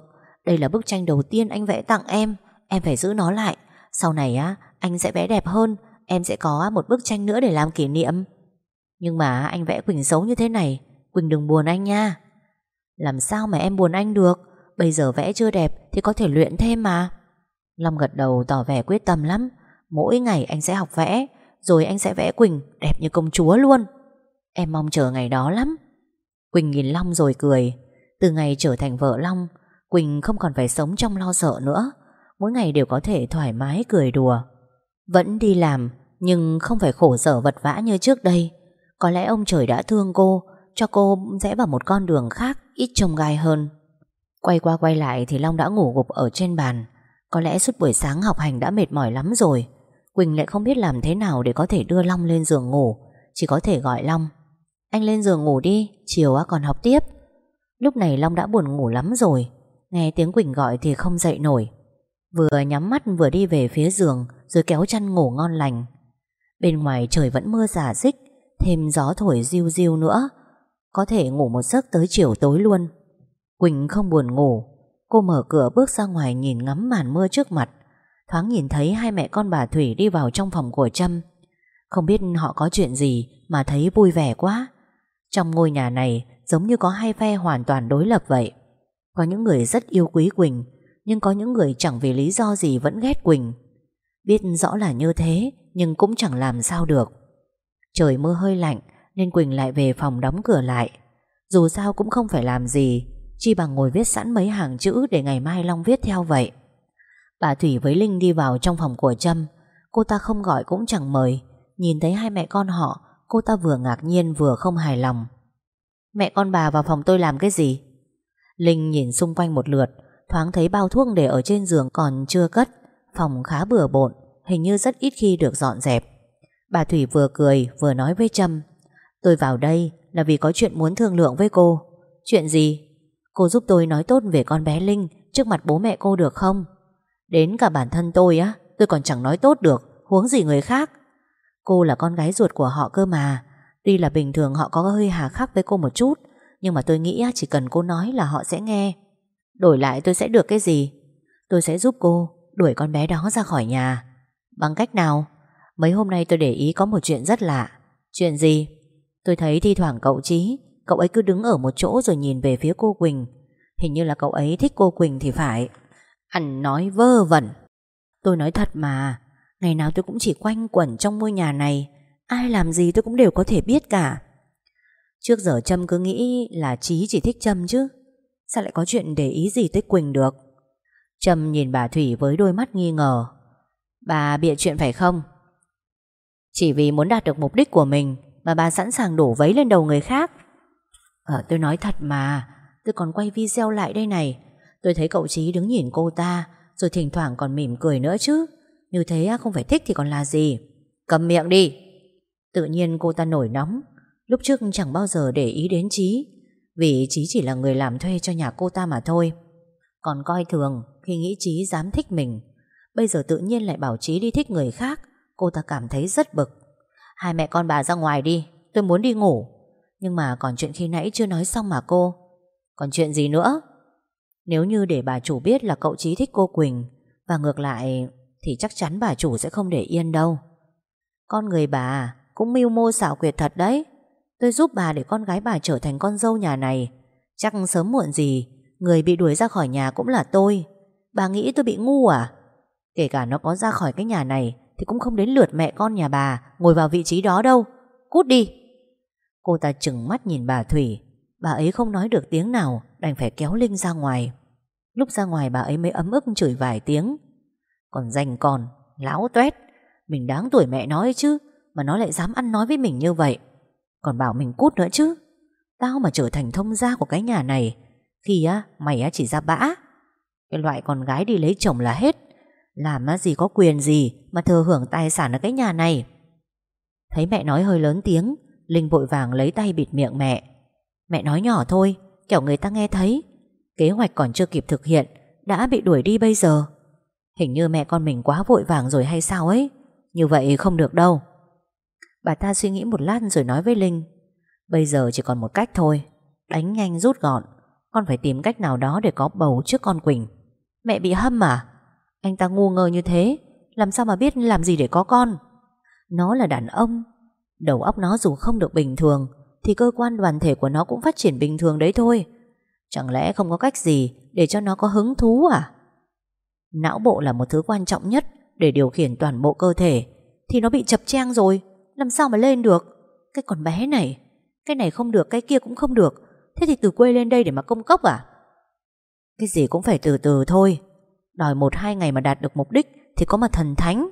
Đây là bức tranh đầu tiên anh vẽ tặng em. Em phải giữ nó lại. Sau này á anh sẽ vẽ đẹp hơn Em sẽ có một bức tranh nữa để làm kỷ niệm. Nhưng mà anh vẽ Quỳnh xấu như thế này, Quỳnh đừng buồn anh nha. Làm sao mà em buồn anh được? Bây giờ vẽ chưa đẹp thì có thể luyện thêm mà. Long gật đầu tỏ vẻ quyết tâm lắm. Mỗi ngày anh sẽ học vẽ, Rồi anh sẽ vẽ Quỳnh, đẹp như công chúa luôn. Em mong chờ ngày đó lắm. Quỳnh nhìn Long rồi cười. Từ ngày trở thành vợ Long, Quỳnh không còn phải sống trong lo sợ nữa. Mỗi ngày đều có thể thoải mái, cười đùa. Vẫn đi làm Nhưng không phải khổ sở vật vã như trước đây. Có lẽ ông trời đã thương cô Cho cô rẽ vào một con đường khác Ít trông gai hơn. Quay qua quay lại thì Long đã ngủ gục ở trên bàn. Có lẽ suốt buổi sáng học hành đã mệt mỏi lắm rồi. Quỳnh lại không biết làm thế nào Để có thể đưa Long lên giường ngủ. Chỉ có thể gọi Long Anh lên giường ngủ đi, chiều còn học tiếp. Lúc này Long đã buồn ngủ lắm rồi. Nghe tiếng Quỳnh gọi thì không dậy nổi. Vừa nhắm mắt vừa đi về phía giường rồi kéo chăn ngủ ngon lành. Bên ngoài trời vẫn mưa giả dích, Thêm gió thổi riu riu nữa, Có thể ngủ một giấc tới chiều tối luôn. Quỳnh không buồn ngủ, Cô mở cửa bước ra ngoài nhìn ngắm màn mưa trước mặt, Thoáng nhìn thấy hai mẹ con bà Thủy đi vào trong phòng của Trâm. Không biết họ có chuyện gì Mà thấy vui vẻ quá. Trong ngôi nhà này Giống như có hai phe hoàn toàn đối lập vậy. Có những người rất yêu quý Quỳnh, Nhưng có những người chẳng vì lý do gì vẫn ghét Quỳnh. Biết rõ là như thế, Nhưng cũng chẳng làm sao được. Trời mưa hơi lạnh, Nên Quỳnh lại về phòng đóng cửa lại. Dù sao cũng không phải làm gì, Chi bằng ngồi viết sẵn mấy hàng chữ Để ngày mai Long viết theo vậy. Bà Thủy với Linh đi vào trong phòng của Trâm. Cô ta không gọi cũng chẳng mời. Nhìn thấy hai mẹ con họ, Cô ta vừa ngạc nhiên vừa không hài lòng. Mẹ con bà vào phòng tôi làm cái gì? Linh nhìn xung quanh một lượt, Thoáng thấy bao thuốc để ở trên giường còn chưa cất. Phòng khá bừa bộn, Hình như rất ít khi được dọn dẹp. Bà Thủy vừa cười, vừa nói với Trâm, Tôi vào đây là vì có chuyện muốn thương lượng với cô. Chuyện gì? Cô giúp tôi nói tốt về con bé Linh Trước mặt bố mẹ cô được không? Đến cả bản thân tôi á, Tôi còn chẳng nói tốt được, Huống gì người khác. Cô là con gái ruột của họ cơ mà, Tuy là bình thường họ có hơi hà khắc với cô một chút, Nhưng mà tôi nghĩ chỉ cần cô nói là họ sẽ nghe. Đổi lại tôi sẽ được cái gì? Tôi sẽ giúp cô. Đuổi con bé đó ra khỏi nhà. Bằng cách nào? Mấy hôm nay tôi để ý có một chuyện rất lạ. Chuyện gì? Tôi thấy thi thoảng cậu Trí Cậu ấy cứ đứng ở một chỗ rồi nhìn về phía cô Quỳnh. Hình như là cậu ấy thích cô Quỳnh thì phải. Anh nói vơ vẩn. Tôi nói thật mà. Ngày nào tôi cũng chỉ quanh quẩn trong ngôi nhà này. Ai làm gì tôi cũng đều có thể biết cả. Trước giờ Trâm cứ nghĩ là Trí chỉ thích Trâm chứ. Sao lại có chuyện để ý gì tới Quỳnh được? Trâm nhìn bà Thủy với đôi mắt nghi ngờ. Bà bịa chuyện phải không? Chỉ vì muốn đạt được mục đích của mình Mà bà sẵn sàng đổ vấy lên đầu người khác. Ờ tôi nói thật mà, Tôi còn quay video lại đây này. Tôi thấy cậu Chí đứng nhìn cô ta, Rồi thỉnh thoảng còn mỉm cười nữa chứ. Như thế à, không phải thích thì còn là gì? Cầm miệng đi! Tự nhiên cô ta nổi nóng. Lúc trước chẳng bao giờ để ý đến Chí, Vì Chí chỉ là người làm thuê cho nhà cô ta mà thôi. Còn coi thường khi nghĩ Chí dám thích mình. Bây giờ tự nhiên lại bảo Chí đi thích người khác, Cô ta cảm thấy rất bực. Hai mẹ con bà ra ngoài đi, Tôi muốn đi ngủ. Nhưng mà còn chuyện khi nãy chưa nói xong mà cô. Còn chuyện gì nữa? Nếu như để bà chủ biết là cậu Chí thích cô Quỳnh, Và ngược lại, Thì chắc chắn bà chủ sẽ không để yên đâu. Con người bà Cũng mưu mô xảo quyệt thật đấy. Tôi giúp bà để con gái bà trở thành con dâu nhà này. Chắc sớm muộn gì, Người bị đuổi ra khỏi nhà cũng là tôi. Bà nghĩ tôi bị ngu à? Kể cả nó có ra khỏi cái nhà này Thì cũng không đến lượt mẹ con nhà bà Ngồi vào vị trí đó đâu. Cút đi! Cô ta chừng mắt nhìn bà Thủy. Bà ấy không nói được tiếng nào, Đành phải kéo Linh ra ngoài. Lúc ra ngoài bà ấy mới ấm ức chửi vài tiếng. Còn danh con, lão tuét, Mình đáng tuổi mẹ nói chứ, Mà nó lại dám ăn nói với mình như vậy. Còn bảo mình cút nữa chứ. Tao mà trở thành thông gia của cái nhà này, Khi á, mày á chỉ ra bã. Cái loại con gái đi lấy chồng là hết. Làm gì có quyền gì Mà thừa hưởng tài sản ở cái nhà này. Thấy mẹ nói hơi lớn tiếng, Linh vội vàng lấy tay bịt miệng mẹ. Mẹ nói nhỏ thôi, Kẻo người ta nghe thấy. Kế hoạch còn chưa kịp thực hiện, Đã bị đuổi đi bây giờ. Hình như mẹ con mình quá vội vàng rồi hay sao ấy. Như vậy không được đâu. Bà ta suy nghĩ một lát rồi nói với Linh. Bây giờ chỉ còn một cách thôi, Đánh nhanh rút gọn. Con phải tìm cách nào đó để có bầu trước con Quỳnh. Mẹ bị hâm à? Anh ta ngu ngơ như thế, Làm sao mà biết làm gì để có con? Nó là đàn ông. Đầu óc nó dù không được bình thường, Thì cơ quan đoàn thể của nó cũng phát triển bình thường đấy thôi. Chẳng lẽ không có cách gì Để cho nó có hứng thú à? Não bộ là một thứ quan trọng nhất Để điều khiển toàn bộ cơ thể, Thì nó bị chập trang rồi, Làm sao mà lên được? Cái con bé này, Cái này không được, cái kia cũng không được. Thế thì từ quê lên đây để mà công cốc à? Cái gì cũng phải từ từ thôi. Đòi một hai ngày mà đạt được mục đích Thì có mà thần thánh.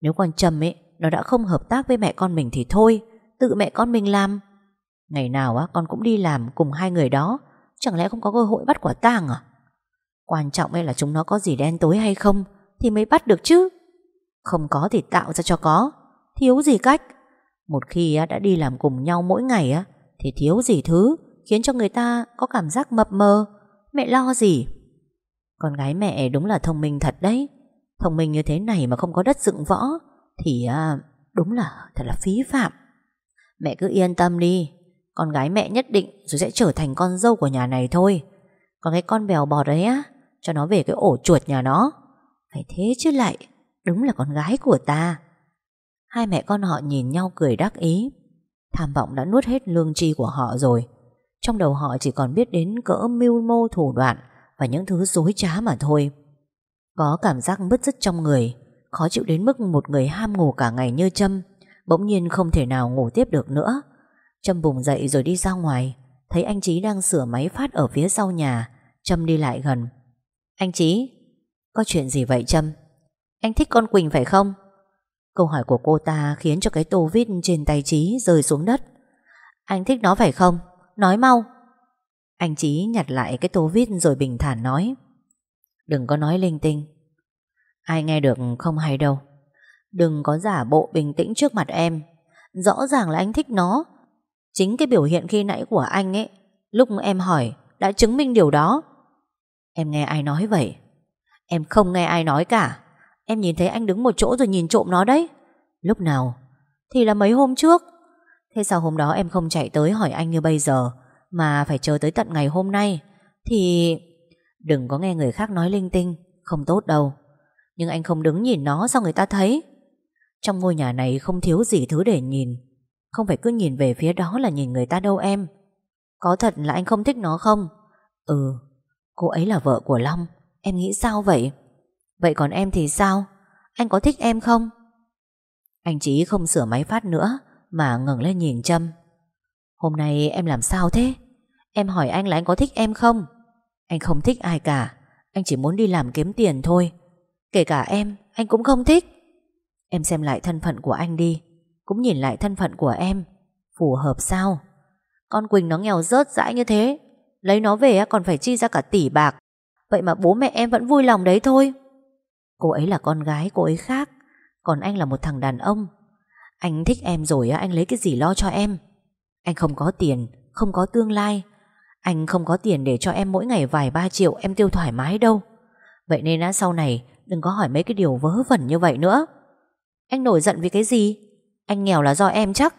Nếu con Trầm ấy, Nó đã không hợp tác với mẹ con mình thì thôi, Tự mẹ con mình làm. Ngày nào á, con cũng đi làm cùng hai người đó, Chẳng lẽ không có cơ hội bắt quả tang à? Quan trọng ấy là chúng nó có gì đen tối hay không Thì mới bắt được chứ. Không có thì tạo ra cho có, Thiếu gì cách. Một khi đã đi làm cùng nhau mỗi ngày á, Thì thiếu gì thứ. Khiến cho người ta có cảm giác mập mờ. Mẹ lo gì? Con gái mẹ đúng là thông minh thật đấy. Thông minh như thế này mà không có đất dựng võ Thì à, đúng là thật là phí phạm. Mẹ cứ yên tâm đi. Con gái mẹ nhất định rồi sẽ trở thành con dâu của nhà này thôi. Còn cái con bèo bọt đấy á Cho nó về cái ổ chuột nhà nó. Phải thế chứ lại Đúng là con gái của ta. Hai mẹ con họ nhìn nhau cười đắc ý. Tham vọng đã nuốt hết lương tri của họ rồi. Trong đầu họ chỉ còn biết đến cỡ mưu mô thủ đoạn Và những thứ dối trá mà thôi. Có cảm giác bứt rứt trong người, Khó chịu đến mức một người ham ngủ cả ngày như Trâm, Bỗng nhiên không thể nào ngủ tiếp được nữa. Trâm bùng dậy rồi đi ra ngoài, Thấy anh Chí đang sửa máy phát ở phía sau nhà. Trâm đi lại gần. Anh Chí, Có chuyện gì vậy Trâm? Anh thích con Quỳnh phải không? Câu hỏi của cô ta khiến cho cái tô vít trên tay Chí rơi xuống đất. Anh thích nó phải không? Nói mau. Anh Chí nhặt lại cái tô vít rồi bình thản nói. Đừng có nói linh tinh. Ai nghe được không hay đâu. Đừng có giả bộ bình tĩnh trước mặt em. Rõ ràng là anh thích nó. Chính cái biểu hiện khi nãy của anh ấy, Lúc em hỏi, Đã chứng minh điều đó. Em nghe ai nói vậy? Em không nghe ai nói cả. Em nhìn thấy anh đứng một chỗ rồi nhìn trộm nó đấy. Lúc nào? Thì là mấy hôm trước. Thế sao hôm đó em không chạy tới hỏi anh như bây giờ, Mà phải chờ tới tận ngày hôm nay? Thì Đừng có nghe người khác nói linh tinh, Không tốt đâu. Nhưng anh không đứng nhìn nó sao người ta thấy? Trong ngôi nhà này không thiếu gì thứ để nhìn. Không phải cứ nhìn về phía đó là nhìn người ta đâu em. Có thật là anh không thích nó không? Ừ Cô ấy là vợ của Long. Em nghĩ sao vậy? Vậy còn em thì sao? Anh có thích em không? Anh Chí không sửa máy phát nữa. Mà ngẩng lên nhìn Trâm. Hôm nay em làm sao thế? Em hỏi anh là anh có thích em không? Anh không thích ai cả. Anh chỉ muốn đi làm kiếm tiền thôi. Kể cả em, Anh cũng không thích. Em xem lại thân phận của anh đi. Cũng nhìn lại thân phận của em. Phù hợp sao? Con Quỳnh nó nghèo rớt dãi như thế. Lấy nó về còn phải chi ra cả tỷ bạc. Vậy mà bố mẹ em vẫn vui lòng đấy thôi. Cô ấy là con gái cô ấy khác. Còn anh là một thằng đàn ông. Anh thích em rồi anh lấy cái gì lo cho em? Anh không có tiền, Không có tương lai. Anh không có tiền để cho em mỗi ngày vài ba triệu, Em tiêu thoải mái đâu. Vậy nên á, sau này đừng có hỏi mấy cái điều vớ vẩn như vậy nữa. Anh nổi giận vì cái gì? Anh nghèo là do em chắc.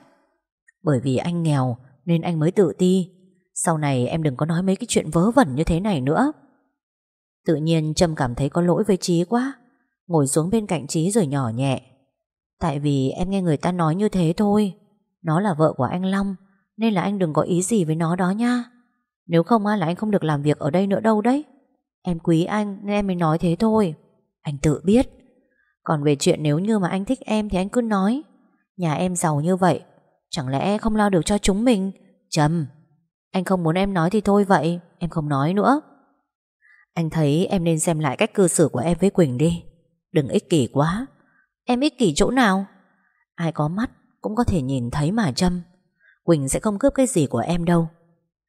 Bởi vì anh nghèo Nên anh mới tự ti. Sau này em đừng có nói mấy cái chuyện vớ vẩn như thế này nữa. Tự nhiên Trâm cảm thấy có lỗi với Trí quá. Ngồi xuống bên cạnh Trí rồi nhỏ nhẹ. Tại vì em nghe người ta nói như thế thôi. Nó là vợ của anh Long, Nên là anh đừng có ý gì với nó đó nha. Nếu không là anh không được làm việc ở đây nữa đâu đấy. Em quý anh nên em mới nói thế thôi. Anh tự biết. Còn về chuyện nếu như mà anh thích em thì anh cứ nói. Nhà em giàu như vậy, Chẳng lẽ không lo được cho chúng mình? Trầm Anh không muốn em nói thì thôi vậy, Em không nói nữa. Anh thấy em nên xem lại cách cư xử của em với Quỳnh đi. Đừng ích kỷ quá. Em ích kỷ chỗ nào? Ai có mắt cũng có thể nhìn thấy mà Trâm Quỳnh sẽ không cướp cái gì của em đâu.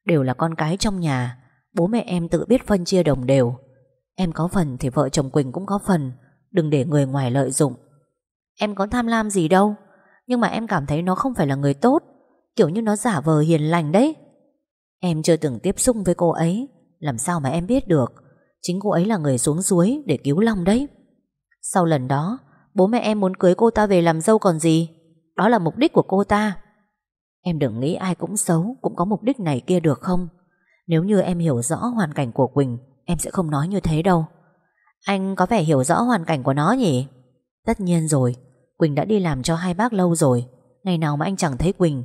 Đều là con cái trong nhà, Bố mẹ em tự biết phân chia đồng đều. Em có phần thì vợ chồng Quỳnh cũng có phần, Đừng để người ngoài lợi dụng. Em có tham lam gì đâu, Nhưng mà em cảm thấy nó không phải là người tốt, Kiểu như nó giả vờ hiền lành đấy. Em chưa từng tiếp xúc với cô ấy, Làm sao mà em biết được? Chính cô ấy là người xuống suối để cứu Long đấy. Sau lần đó Bố mẹ em muốn cưới cô ta về làm dâu còn gì? Đó là mục đích của cô ta. Em đừng nghĩ ai cũng xấu, Cũng có mục đích này kia được không? Nếu như em hiểu rõ hoàn cảnh của Quỳnh, Em sẽ không nói như thế đâu. Anh có vẻ hiểu rõ hoàn cảnh của nó nhỉ? Tất nhiên rồi, Quỳnh đã đi làm cho hai bác lâu rồi. Ngày nào mà anh chẳng thấy Quỳnh,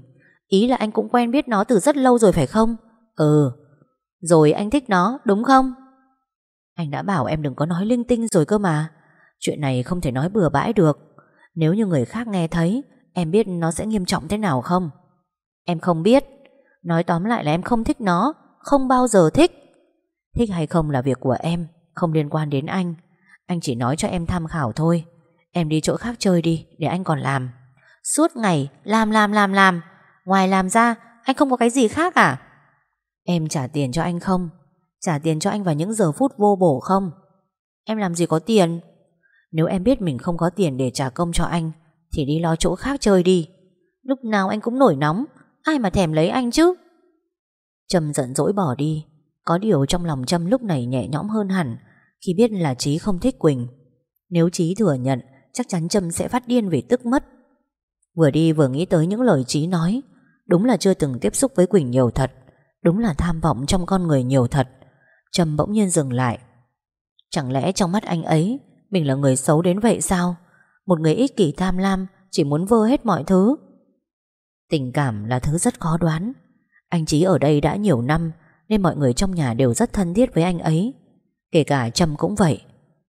Ý là anh cũng quen biết nó từ rất lâu rồi phải không? Ừ. Rồi anh thích nó, đúng không? Anh đã bảo em đừng có nói linh tinh rồi cơ mà. Chuyện này không thể nói bừa bãi được. Nếu như người khác nghe thấy, Em biết nó sẽ nghiêm trọng thế nào không? Em không biết. Nói tóm lại là em không thích nó, Không bao giờ thích. Thích hay không là việc của em, Không liên quan đến anh. Anh chỉ nói cho em tham khảo thôi. Em đi chỗ khác chơi đi, để anh còn làm. Suốt ngày, làm làm làm làm. Ngoài làm ra, anh không có cái gì khác à? Em trả tiền cho anh không? Trả tiền cho anh vào những giờ phút vô bổ không? Em làm gì có tiền? Nếu em biết mình không có tiền để trả công cho anh, Thì đi lo chỗ khác chơi đi. Lúc nào anh cũng nổi nóng, Ai mà thèm lấy anh chứ? Trầm giận dỗi bỏ đi. Có điều trong lòng Trâm lúc này nhẹ nhõm hơn hẳn, Khi biết là Trí không thích Quỳnh. Nếu Trí thừa nhận, Chắc chắn Trâm sẽ phát điên vì tức mất. Vừa đi vừa nghĩ tới những lời Trí nói. Đúng là chưa từng tiếp xúc với Quỳnh nhiều thật. Đúng là tham vọng trong con người nhiều thật. Trâm bỗng nhiên dừng lại. Chẳng lẽ trong mắt anh ấy mình là người xấu đến vậy sao? Một người ích kỷ tham lam Chỉ muốn vơ hết mọi thứ. Tình cảm là thứ rất khó đoán. Anh chí ở đây đã nhiều năm, Nên mọi người trong nhà đều rất thân thiết với anh ấy. Kể cả Trâm cũng vậy.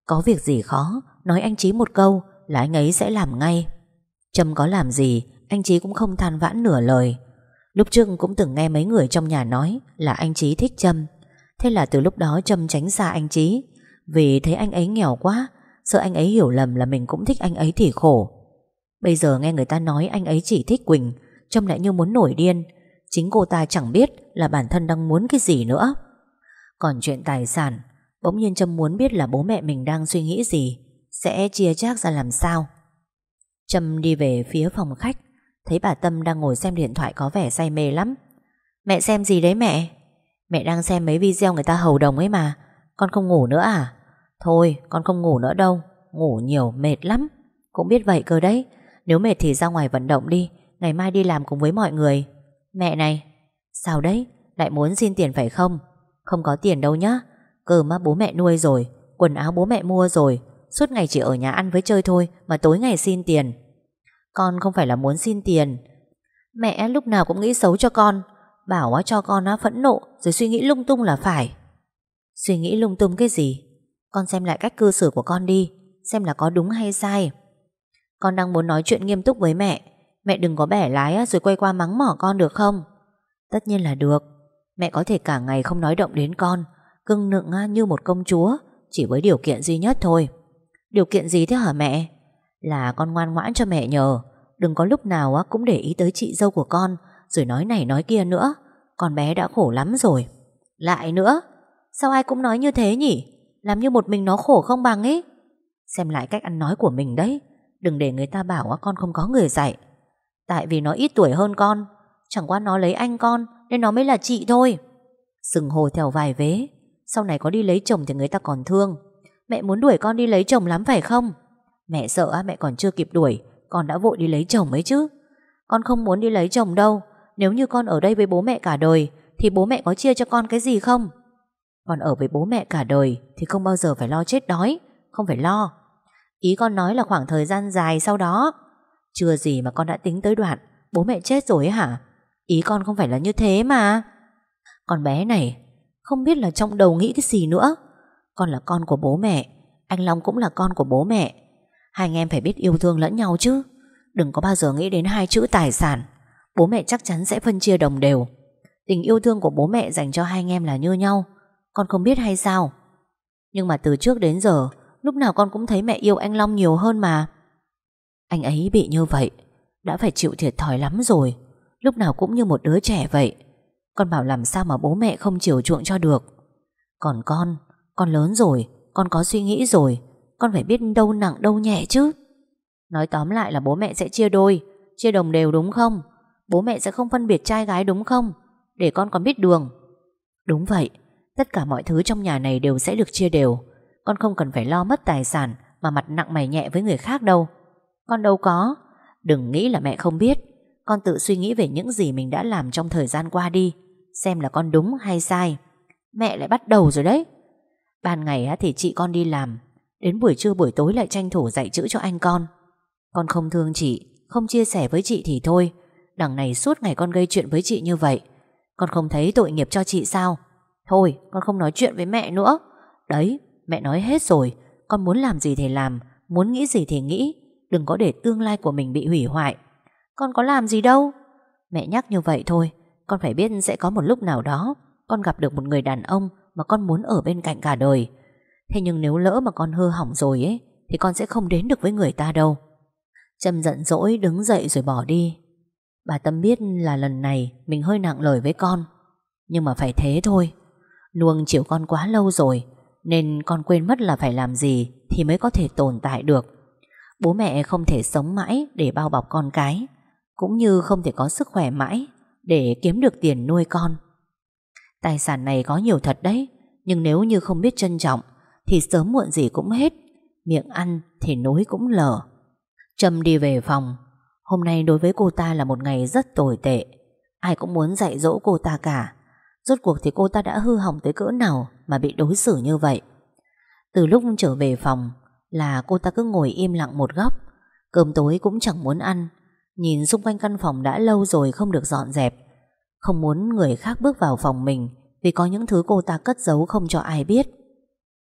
Có việc gì khó, Nói anh chí một câu là anh ấy sẽ làm ngay. Trâm có làm gì, Anh chí cũng không than vãn nửa lời. Lúc trước cũng từng nghe mấy người trong nhà nói Là anh chí thích Trâm. Thế là từ lúc đó Trâm tránh xa anh chí. Vì thấy anh ấy nghèo quá Sợ anh ấy hiểu lầm là mình cũng thích anh ấy thì khổ. Bây giờ nghe người ta nói anh ấy chỉ thích Quỳnh Trâm lại như muốn nổi điên. Chính cô ta chẳng biết là bản thân đang muốn cái gì nữa. Còn chuyện tài sản, Bỗng nhiên Trâm muốn biết là bố mẹ mình đang suy nghĩ gì, Sẽ chia chác ra làm sao. Trâm đi về phía phòng khách, Thấy bà Tâm đang ngồi xem điện thoại có vẻ say mê lắm. Mẹ xem gì đấy mẹ? Mẹ đang xem mấy video người ta hầu đồng ấy mà, Con không ngủ nữa à? Thôi, con không ngủ nữa đâu. Ngủ nhiều, mệt lắm. Cũng biết vậy cơ đấy. Nếu mệt thì ra ngoài vận động đi. Ngày mai đi làm cùng với mọi người. Mẹ này. Sao đấy? Lại muốn xin tiền phải không? Không có tiền đâu nhá. Cơm á bố mẹ nuôi rồi. Quần áo bố mẹ mua rồi. Suốt ngày chỉ ở nhà ăn với chơi thôi Mà tối ngày xin tiền. Con không phải là muốn xin tiền. Mẹ lúc nào cũng nghĩ xấu cho con. Bảo cho con phẫn nộ, Rồi suy nghĩ lung tung là phải. Suy nghĩ lung tung cái gì? Con xem lại cách cư xử của con đi, Xem là có đúng hay sai. Con đang muốn nói chuyện nghiêm túc với mẹ. Mẹ đừng có bẻ lái rồi quay qua mắng mỏ con được không? Tất nhiên là được. Mẹ có thể cả ngày không nói động đến con, Cưng nựng như một công chúa, Chỉ với điều kiện duy nhất thôi. Điều kiện gì thế hả mẹ? Là con ngoan ngoãn cho mẹ nhờ. Đừng có lúc nào cũng để ý tới chị dâu của con, Rồi nói này nói kia nữa. Con bé đã khổ lắm rồi. Lại nữa, Sao ai cũng nói như thế nhỉ? Làm như một mình nó khổ không bằng ấy Xem lại cách ăn nói của mình đấy. Đừng để người ta bảo con không có người dạy. Tại vì nó ít tuổi hơn con. Chẳng qua nó lấy anh con, Nên nó mới là chị thôi. Sừng hồ theo vài vế. Sau này có đi lấy chồng thì người ta còn thương. Mẹ muốn đuổi con đi lấy chồng lắm phải không? Mẹ sợ mẹ còn chưa kịp đuổi, Con đã vội đi lấy chồng ấy chứ. Con không muốn đi lấy chồng đâu. Nếu như con ở đây với bố mẹ cả đời, Thì bố mẹ có chia cho con cái gì không? Còn ở với bố mẹ cả đời Thì không bao giờ phải lo chết đói, Không phải lo. Ý con nói là khoảng thời gian dài sau đó, Chưa gì mà con đã tính tới đoạn Bố mẹ chết rồi ấy hả? Ý con không phải là như thế mà. Con bé này Không biết là trong đầu nghĩ cái gì nữa. Con là con của bố mẹ, Anh Long cũng là con của bố mẹ. Hai anh em phải biết yêu thương lẫn nhau chứ. Đừng có bao giờ nghĩ đến hai chữ tài sản. Bố mẹ chắc chắn sẽ phân chia đồng đều. Tình yêu thương của bố mẹ dành cho hai anh em là như nhau. Con không biết hay sao. Nhưng mà từ trước đến giờ, Lúc nào con cũng thấy mẹ yêu anh Long nhiều hơn mà. Anh ấy bị như vậy, Đã phải chịu thiệt thòi lắm rồi. Lúc nào cũng như một đứa trẻ vậy. Con bảo làm sao mà bố mẹ không chiều chuộng cho được. Còn con Con lớn rồi, Con có suy nghĩ rồi. Con phải biết đâu nặng đâu nhẹ chứ. Nói tóm lại là bố mẹ sẽ chia đôi, Chia đồng đều đúng không? Bố mẹ sẽ không phân biệt trai gái đúng không? Để con còn biết đường. Đúng vậy Tất cả mọi thứ trong nhà này đều sẽ được chia đều. Con không cần phải lo mất tài sản Mà mặt nặng mày nhẹ với người khác đâu. Con đâu có. Đừng nghĩ là mẹ không biết. Con tự suy nghĩ về những gì mình đã làm trong thời gian qua đi, Xem là con đúng hay sai. Mẹ lại bắt đầu rồi đấy. Ban ngày thì chị con đi làm, Đến buổi trưa buổi tối lại tranh thủ dạy chữ cho anh con. Con không thương chị, Không chia sẻ với chị thì thôi. Đằng này suốt ngày con gây chuyện với chị như vậy. Con không thấy tội nghiệp cho chị sao? Thôi, con không nói chuyện với mẹ nữa. Đấy, mẹ nói hết rồi. Con muốn làm gì thì làm, Muốn nghĩ gì thì nghĩ. Đừng có để tương lai của mình bị hủy hoại. Con có làm gì đâu. Mẹ nhắc như vậy thôi, Con phải biết sẽ có một lúc nào đó Con gặp được một người đàn ông Mà con muốn ở bên cạnh cả đời. Thế nhưng nếu lỡ mà con hư hỏng rồi ấy, Thì con sẽ không đến được với người ta đâu. Trâm giận dỗi đứng dậy rồi bỏ đi. Bà Tâm biết là lần này Mình hơi nặng lời với con, Nhưng mà phải thế thôi. Nuông chịu con quá lâu rồi, Nên con quên mất là phải làm gì Thì mới có thể tồn tại được. Bố mẹ không thể sống mãi Để bao bọc con cái, Cũng như không thể có sức khỏe mãi Để kiếm được tiền nuôi con. Tài sản này có nhiều thật đấy, Nhưng nếu như không biết trân trọng Thì sớm muộn gì cũng hết, Miệng ăn thì nối cũng lở. Trâm đi về phòng, Hôm nay đối với cô ta là một ngày rất tồi tệ, Ai cũng muốn dạy dỗ cô ta cả. Rốt cuộc thì cô ta đã hư hỏng tới cỡ nào Mà bị đối xử như vậy? Từ lúc trở về phòng Là cô ta cứ ngồi im lặng một góc, Cơm tối cũng chẳng muốn ăn, Nhìn xung quanh căn phòng đã lâu rồi không được dọn dẹp. Không muốn người khác bước vào phòng mình Vì có những thứ cô ta cất giấu không cho ai biết.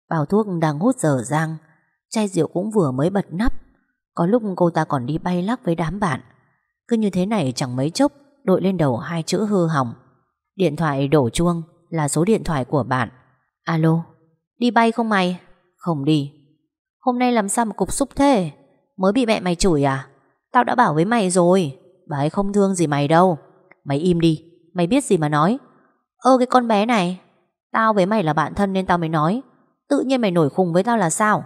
Bao thuốc đang hút dở dang, Chai rượu cũng vừa mới bật nắp. Có lúc cô ta còn đi bay lắc với đám bạn. Cứ như thế này chẳng mấy chốc, Đội lên đầu hai chữ hư hỏng. Điện thoại đổ chuông Là số điện thoại của bạn. Alo, Đi bay không mày? Không đi. Hôm nay làm sao mà cục xúc thế? Mới bị mẹ mày chửi à? Tao đã bảo với mày rồi. Bà ấy không thương gì mày đâu. Mày im đi, Mày biết gì mà nói. Ơ, cái con bé này, Tao với mày là bạn thân nên tao mới nói. Tự nhiên mày nổi khùng với tao là sao?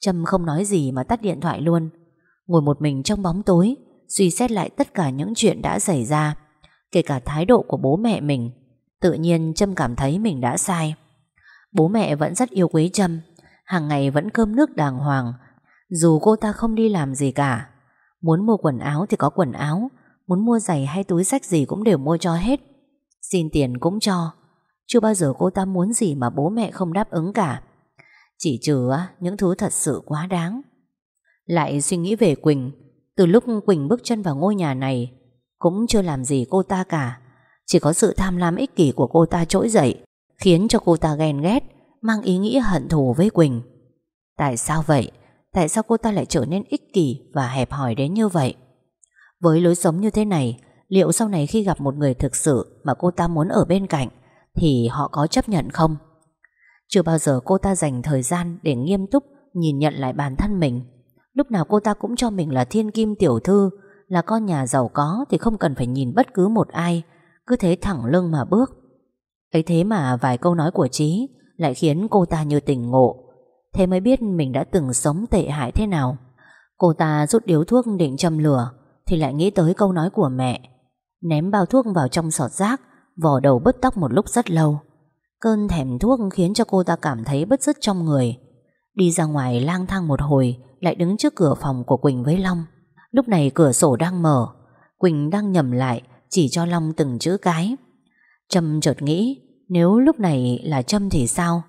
Trâm không nói gì mà tắt điện thoại luôn. Ngồi một mình trong bóng tối, Suy xét lại tất cả những chuyện đã xảy ra. Kể cả thái độ của bố mẹ mình, Tự nhiên Trâm cảm thấy mình đã sai. Bố mẹ vẫn rất yêu quý Trâm, Hàng ngày vẫn cơm nước đàng hoàng. Dù cô ta không đi làm gì cả, Muốn mua quần áo thì có quần áo, Muốn mua giày hay túi sách gì cũng đều mua cho hết. Xin tiền cũng cho, Chưa bao giờ cô ta muốn gì mà bố mẹ không đáp ứng cả. Chỉ trừ những thứ thật sự quá đáng. Lại suy nghĩ về Quỳnh, Từ lúc Quỳnh bước chân vào ngôi nhà này cũng chưa làm gì cô ta cả Chỉ có sự tham lam ích kỷ của cô ta trỗi dậy Khiến cho cô ta ghen ghét Mang ý nghĩa hận thù với Quỳnh Tại sao vậy? Tại sao cô ta lại trở nên ích kỷ Và hẹp hòi đến như vậy? Với lối sống như thế này Liệu sau này khi gặp một người thực sự Mà cô ta muốn ở bên cạnh Thì họ có chấp nhận không? Chưa bao giờ cô ta dành thời gian để nghiêm túc nhìn nhận lại bản thân mình. Lúc nào cô ta cũng cho mình là thiên kim tiểu thư, là con nhà giàu có thì không cần phải nhìn bất cứ một ai, cứ thế thẳng lưng mà bước. ấy thế mà vài câu nói của Trí Lại khiến cô ta như tỉnh ngộ. Thế mới biết mình đã từng sống tệ hại thế nào. Cô ta rút điếu thuốc định châm lửa Thì lại nghĩ tới câu nói của mẹ. Ném bao thuốc vào trong sọt rác Vò đầu bứt tóc một lúc rất lâu. Cơn thèm thuốc khiến cho cô ta cảm thấy bứt rứt trong người. Đi ra ngoài lang thang một hồi Lại đứng trước cửa phòng của Quỳnh với Long. Lúc này cửa sổ đang mở. Quỳnh đang nhầm lại, Chỉ cho Long từng chữ cái. Trâm chợt nghĩ, Nếu lúc này là Trâm thì sao?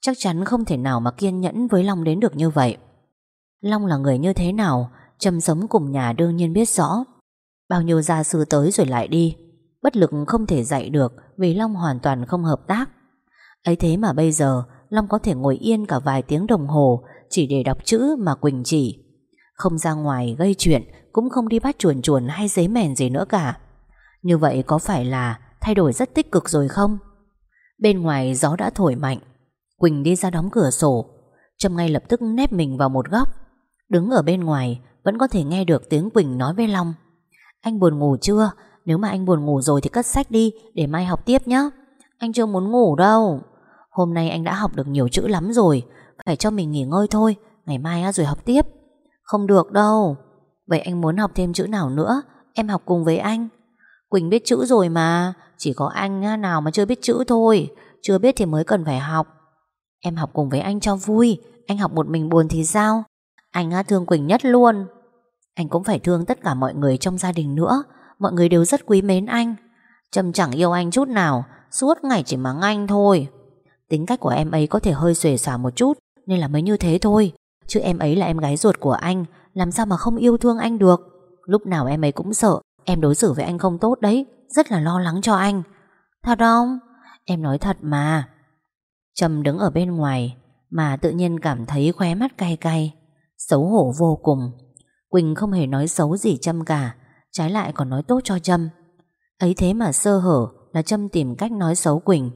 Chắc chắn không thể nào mà kiên nhẫn với Long đến được như vậy. Long là người như thế nào? Trâm sống cùng nhà đương nhiên biết rõ. Bao nhiêu gia sư tới rồi lại đi. Bất lực không thể dạy được Vì Long hoàn toàn không hợp tác. Ấy thế mà bây giờ, Long có thể ngồi yên cả vài tiếng đồng hồ Chỉ để đọc chữ mà Quỳnh chỉ. Không ra ngoài gây chuyện, Cũng không đi bắt chuồn chuồn hay giấy mèn gì nữa cả. Như vậy có phải là Thay đổi rất tích cực rồi không? Bên ngoài gió đã thổi mạnh. Quỳnh đi ra đóng cửa sổ. Trâm ngay lập tức nép mình vào một góc. Đứng ở bên ngoài, Vẫn có thể nghe được tiếng Quỳnh nói với Long. Anh buồn ngủ chưa? Nếu mà anh buồn ngủ rồi thì cất sách đi, Để mai học tiếp nhé Anh chưa muốn ngủ đâu. Hôm nay anh đã học được nhiều chữ lắm rồi, Phải cho mình nghỉ ngơi thôi, Ngày mai rồi học tiếp. Không được đâu. Vậy anh muốn học thêm chữ nào nữa, Em học cùng với anh. Quỳnh biết chữ rồi mà, Chỉ có anh nào mà chưa biết chữ thôi. Chưa biết thì mới cần phải học. Em học cùng với anh cho vui, Anh học một mình buồn thì sao? Anh thương Quỳnh nhất luôn. Anh cũng phải thương tất cả mọi người trong gia đình nữa. Mọi người đều rất quý mến anh. Trâm chẳng yêu anh chút nào, Suốt ngày chỉ mắng anh thôi. Tính cách của em ấy có thể hơi xuề xòa một chút, Nên là mới như thế thôi. Chứ em ấy là em gái ruột của anh, Làm sao mà không yêu thương anh được? Lúc nào em ấy cũng sợ, Em đối xử với anh không tốt đấy, Rất là lo lắng cho anh. Thật không? Em nói thật mà. Trâm đứng ở bên ngoài, Mà tự nhiên cảm thấy khóe mắt cay cay, Xấu hổ vô cùng. Quỳnh không hề nói xấu gì Trâm cả, Trái lại còn nói tốt cho Trâm. Ấy thế mà sơ hở là Trâm tìm cách nói xấu Quỳnh.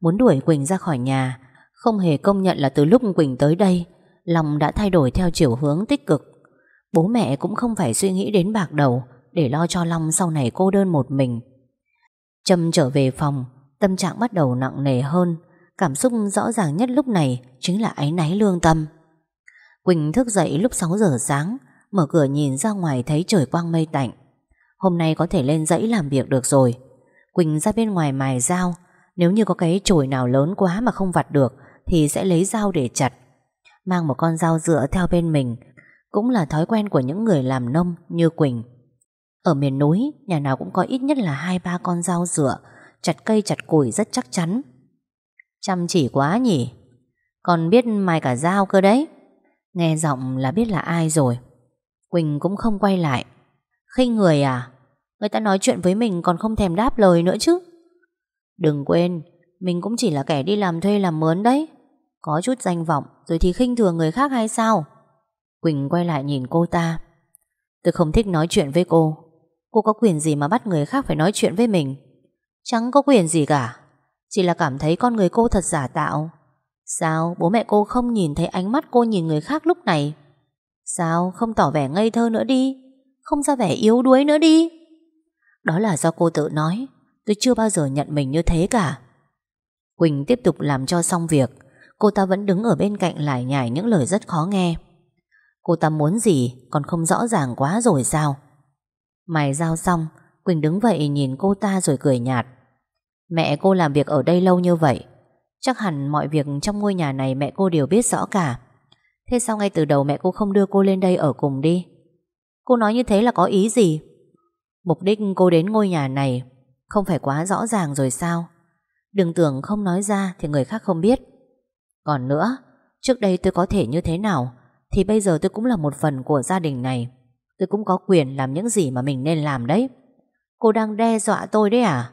Muốn đuổi Quỳnh ra khỏi nhà, Không hề công nhận là từ lúc Quỳnh tới đây Lòng đã thay đổi theo chiều hướng tích cực. Bố mẹ cũng không phải suy nghĩ đến bạc đầu Để lo cho Long sau này cô đơn một mình. Trâm trở về phòng, Tâm trạng bắt đầu nặng nề hơn. Cảm xúc rõ ràng nhất lúc này Chính là áy náy lương tâm. Quỳnh thức dậy lúc 6 giờ sáng, Mở cửa nhìn ra ngoài thấy trời quang mây tạnh. Hôm nay có thể lên dãy làm việc được rồi. Quỳnh ra bên ngoài mài dao, Nếu như có cái chổi nào lớn quá mà không vặt được Thì sẽ lấy dao để chặt. Mang một con dao dựa theo bên mình, Cũng là thói quen của những người làm nông như Quỳnh. Ở miền núi, Nhà nào cũng có ít nhất là hai, ba con dao dựa, Chặt cây chặt củi rất chắc chắn. Chăm chỉ quá nhỉ? Còn biết mài cả dao cơ đấy. Nghe giọng là biết là ai rồi. Quỳnh cũng không quay lại. Khinh người à? Người ta nói chuyện với mình còn không thèm đáp lời nữa chứ. Đừng quên, Mình cũng chỉ là kẻ đi làm thuê làm mướn đấy. Có chút danh vọng. Rồi thì khinh thường người khác hay sao? Quỳnh quay lại nhìn cô ta. Tôi không thích nói chuyện với cô. Cô có quyền gì mà bắt người khác phải nói chuyện với mình? Chẳng có quyền gì cả. Chỉ là cảm thấy con người cô thật giả tạo. Sao bố mẹ cô không nhìn thấy ánh mắt cô nhìn người khác lúc này? Sao không tỏ vẻ ngây thơ nữa đi? Không ra vẻ yếu đuối nữa đi? Đó là do cô tự nói. Tôi chưa bao giờ nhận mình như thế cả. Quỳnh tiếp tục làm cho xong việc. Cô ta vẫn đứng ở bên cạnh lải nhải những lời rất khó nghe. Cô ta muốn gì còn không rõ ràng quá rồi sao? Mày giao xong, Quỳnh đứng vậy nhìn cô ta rồi cười nhạt. Mẹ cô làm việc ở đây lâu như vậy, Chắc hẳn mọi việc trong ngôi nhà này mẹ cô đều biết rõ cả. Thế sao ngay từ đầu mẹ cô không đưa cô lên đây ở cùng đi? Cô nói như thế là có ý gì? Mục đích cô đến ngôi nhà này Không phải quá rõ ràng rồi sao? Đừng tưởng không nói ra Thì người khác không biết. Còn nữa, Trước đây tôi có thể như thế nào, Thì bây giờ tôi cũng là một phần của gia đình này. Tôi cũng có quyền làm những gì mà mình nên làm đấy. Cô đang đe dọa tôi đấy à?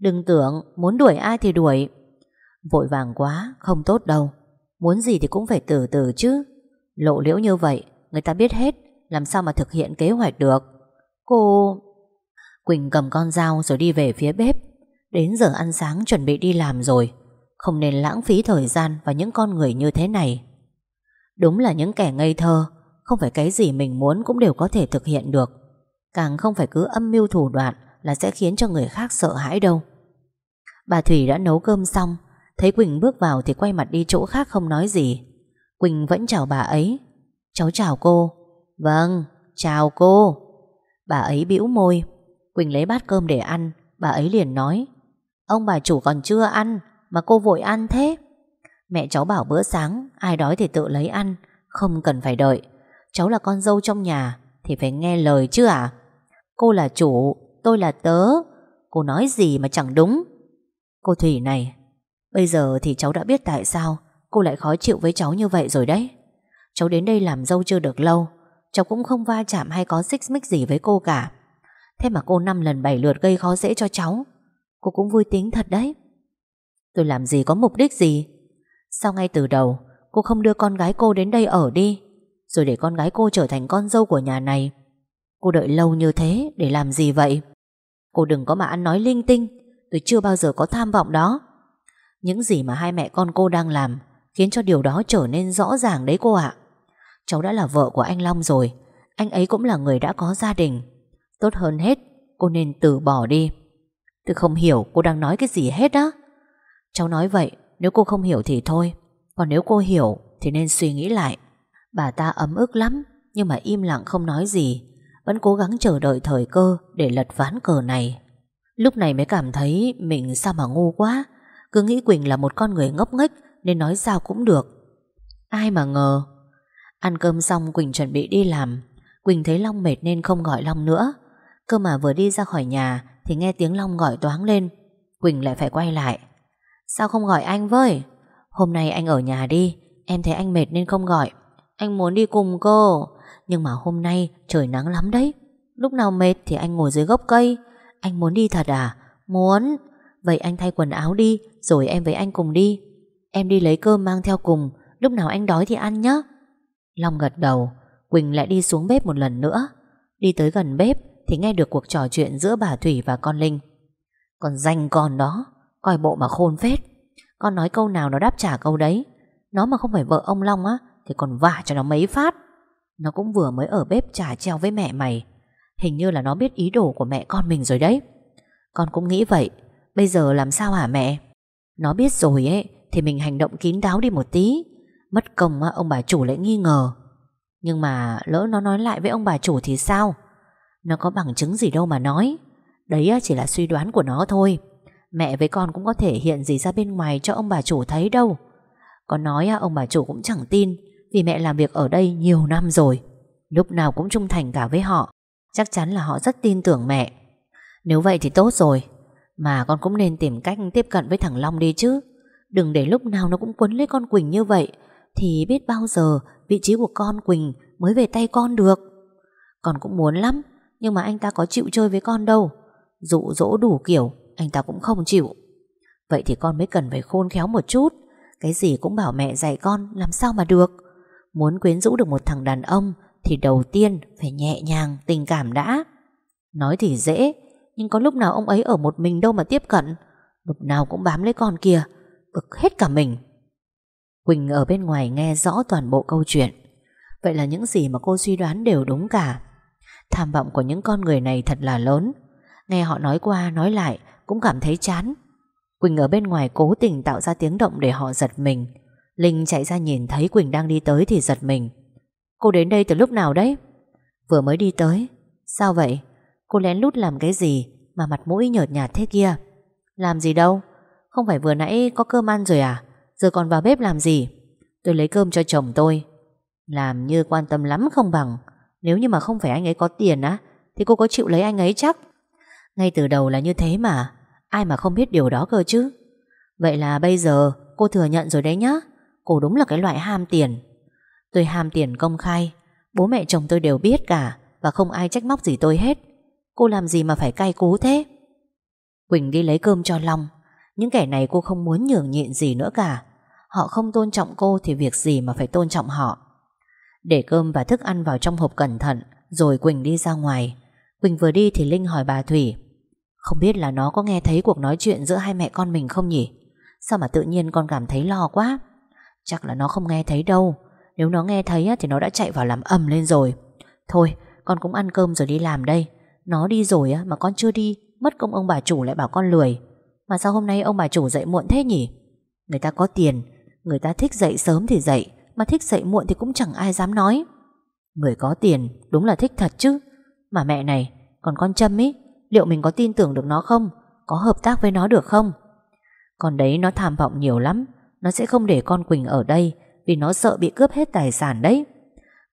Đừng tưởng muốn đuổi ai thì đuổi. Vội vàng quá, Không tốt đâu. Muốn gì thì cũng phải từ từ chứ. Lộ liễu như vậy, Người ta biết hết, Làm sao mà thực hiện kế hoạch được. Cô... Quỳnh cầm con dao rồi đi về phía bếp. Đến giờ ăn sáng chuẩn bị đi làm rồi. Không nên lãng phí thời gian Và những con người như thế này. Đúng là những kẻ ngây thơ Không phải cái gì mình muốn cũng đều có thể thực hiện được. Càng không phải cứ âm mưu thủ đoạn Là sẽ khiến cho người khác sợ hãi đâu. Bà Thủy đã nấu cơm xong Thấy Quỳnh bước vào thì quay mặt đi chỗ khác không nói gì. Quỳnh vẫn chào bà ấy. Cháu chào cô. Vâng, chào cô. Bà ấy bĩu môi. Quỳnh lấy bát cơm để ăn Bà ấy liền nói Ông bà chủ còn chưa ăn mà cô vội ăn thế. Mẹ cháu bảo bữa sáng, Ai đói thì tự lấy ăn, Không cần phải đợi. Cháu là con dâu trong nhà, Thì phải nghe lời chứ à Cô là chủ, Tôi là tớ. Cô nói gì mà chẳng đúng? Cô Thủy này, Bây giờ thì cháu đã biết tại sao Cô lại khó chịu với cháu như vậy rồi đấy. Cháu đến đây làm dâu chưa được lâu, Cháu cũng không va chạm hay có xích mích gì với cô cả. Thế mà cô năm lần bảy lượt gây khó dễ cho cháu, Cô cũng vui tính thật đấy. Tôi làm gì có mục đích gì? Sao ngay từ đầu, Cô không đưa con gái cô đến đây ở đi? Rồi để con gái cô trở thành con dâu của nhà này. Cô đợi lâu như thế, Để làm gì vậy? Cô đừng có mà ăn nói linh tinh. Tôi chưa bao giờ có tham vọng đó. Những gì mà hai mẹ con cô đang làm, Khiến cho điều đó trở nên rõ ràng đấy cô ạ. Cháu đã là vợ của anh Long rồi. Anh ấy cũng là người đã có gia đình. Tốt hơn hết, Cô nên từ bỏ đi. Tôi không hiểu cô đang nói cái gì hết á. Cháu nói vậy, Nếu cô không hiểu thì thôi. Còn nếu cô hiểu thì nên suy nghĩ lại. Bà ta ấm ức lắm, Nhưng mà im lặng không nói gì. Vẫn cố gắng chờ đợi thời cơ Để lật ván cờ này. Lúc này mới cảm thấy mình sao mà ngu quá. Cứ nghĩ Quỳnh là một con người ngốc nghếch Nên nói sao cũng được. Ai mà ngờ. Ăn cơm xong Quỳnh chuẩn bị đi làm. Quỳnh thấy Long mệt nên không gọi Long nữa. Cơ mà vừa đi ra khỏi nhà Thì nghe tiếng Long gọi toáng lên. Quỳnh lại phải quay lại. Sao không gọi anh với? Hôm nay anh ở nhà đi Em thấy anh mệt nên không gọi. Anh muốn đi cùng cô. Nhưng mà hôm nay trời nắng lắm đấy. Lúc nào mệt thì anh ngồi dưới gốc cây. Anh muốn đi thật à? Muốn. Vậy anh thay quần áo đi Rồi em với anh cùng đi. Em đi lấy cơm mang theo cùng. Lúc nào anh đói thì ăn nhé Long gật đầu. Quỳnh lại đi xuống bếp một lần nữa. Đi tới gần bếp thì nghe được cuộc trò chuyện giữa bà Thủy và con Linh. Còn danh con đó, coi bộ mà khôn phết. Con nói câu nào nó đáp trả câu đấy. Nó mà không phải vợ ông Long á, thì còn vả cho nó mấy phát. Nó cũng vừa mới ở bếp trả treo với mẹ mày. Hình như là nó biết ý đồ của mẹ con mình rồi đấy. Con cũng nghĩ vậy. Bây giờ làm sao hả mẹ? Nó biết rồi ấy, thì mình hành động kín đáo đi một tí. Mất công á ông bà chủ lại nghi ngờ. Nhưng mà lỡ nó nói lại với ông bà chủ thì sao? Nó có bằng chứng gì đâu mà nói Đấy chỉ là suy đoán của nó thôi Mẹ với con cũng có thể hiện gì ra bên ngoài Cho ông bà chủ thấy đâu. Con nói ông bà chủ cũng chẳng tin, Vì mẹ làm việc ở đây nhiều năm rồi. Lúc nào cũng trung thành cả với họ, Chắc chắn là họ rất tin tưởng mẹ. Nếu vậy thì tốt rồi, Mà con cũng nên tìm cách tiếp cận với thằng Long đi chứ. Đừng để lúc nào nó cũng quấn lấy con Quỳnh như vậy, Thì biết bao giờ Vị trí của con Quỳnh mới về tay con được. Con cũng muốn lắm, nhưng mà anh ta có chịu chơi với con đâu. Dụ dỗ đủ kiểu anh ta cũng không chịu. Vậy thì con mới cần phải khôn khéo một chút. Cái gì cũng bảo mẹ dạy con, Làm sao mà được? Muốn quyến rũ được một thằng đàn ông Thì đầu tiên phải nhẹ nhàng, tình cảm đã. Nói thì dễ, Nhưng có lúc nào ông ấy ở một mình đâu mà tiếp cận. Lúc nào cũng bám lấy con kia, Bực hết cả mình. Quỳnh ở bên ngoài nghe rõ toàn bộ câu chuyện. Vậy là những gì mà cô suy đoán đều đúng cả. Tham vọng của những con người này thật là lớn. Nghe họ nói qua, nói lại cũng cảm thấy chán. Quỳnh ở bên ngoài cố tình tạo ra tiếng động để họ giật mình. Linh chạy ra nhìn thấy Quỳnh đang đi tới thì giật mình. Cô đến đây từ lúc nào đấy? Vừa mới đi tới. Sao vậy? Cô lén lút làm cái gì Mà mặt mũi nhợt nhạt thế kia? Làm gì đâu? Không phải vừa nãy có cơm ăn rồi à? Giờ còn vào bếp làm gì? Tôi lấy cơm cho chồng tôi. Làm như quan tâm lắm không bằng. Nếu như mà không phải anh ấy có tiền á, Thì cô có chịu lấy anh ấy chắc? Ngay từ đầu là như thế mà. Ai mà không biết điều đó cơ chứ? Vậy là bây giờ cô thừa nhận rồi đấy nhá. Cô đúng là cái loại ham tiền. Tôi ham tiền công khai. Bố mẹ chồng tôi đều biết cả Và không ai trách móc gì tôi hết. Cô làm gì mà phải cay cú thế? Quỳnh đi lấy cơm cho Long. Những kẻ này cô không muốn nhường nhịn gì nữa cả. Họ không tôn trọng cô Thì việc gì mà phải tôn trọng họ. Để cơm và thức ăn vào trong hộp cẩn thận, Rồi Quỳnh đi ra ngoài. Quỳnh vừa đi thì Linh hỏi bà Thủy không biết là nó có nghe thấy cuộc nói chuyện Giữa hai mẹ con mình không nhỉ? Sao mà tự nhiên con cảm thấy lo quá? Chắc là nó không nghe thấy đâu. Nếu nó nghe thấy thì nó đã chạy vào làm ầm lên rồi. Thôi, con cũng ăn cơm rồi đi làm đây. Nó đi rồi mà con chưa đi, Mất công ông bà chủ lại bảo con lười. Mà sao hôm nay ông bà chủ dậy muộn thế nhỉ? Người ta có tiền, Người ta thích dậy sớm thì dậy, Mà thích dậy muộn thì cũng chẳng ai dám nói. Người có tiền, đúng là thích thật chứ. Mà mẹ này, Còn con Trâm ý Liệu mình có tin tưởng được nó không? Có hợp tác với nó được không? Còn đấy nó tham vọng nhiều lắm. Nó sẽ không để con Quỳnh ở đây Vì nó sợ bị cướp hết tài sản đấy.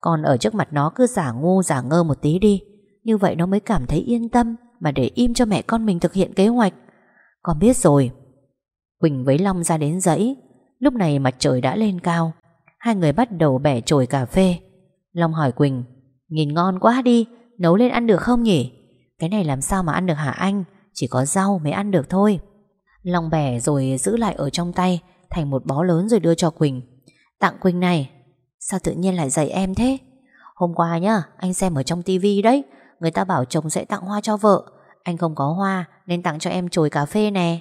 Con ở trước mặt nó cứ giả ngu, giả ngơ một tí đi. Như vậy nó mới cảm thấy yên tâm Mà để im cho mẹ con mình thực hiện kế hoạch. Con biết rồi. Quỳnh với Long ra đến dãy. Lúc này mặt trời đã lên cao. Hai người bắt đầu bẻ chổi cà phê. Long hỏi Quỳnh, Nhìn ngon quá đi, Nấu lên ăn được không nhỉ? Cái này làm sao mà ăn được hả anh? Chỉ có rau mới ăn được thôi. Long bẻ rồi giữ lại ở trong tay, Thành một bó lớn rồi đưa cho Quỳnh. Tặng Quỳnh này. Sao tự nhiên lại dạy em thế? Hôm qua nhá, anh xem ở trong tivi đấy. Người ta bảo chồng sẽ tặng hoa cho vợ. Anh không có hoa nên tặng cho em chồi cà phê nè.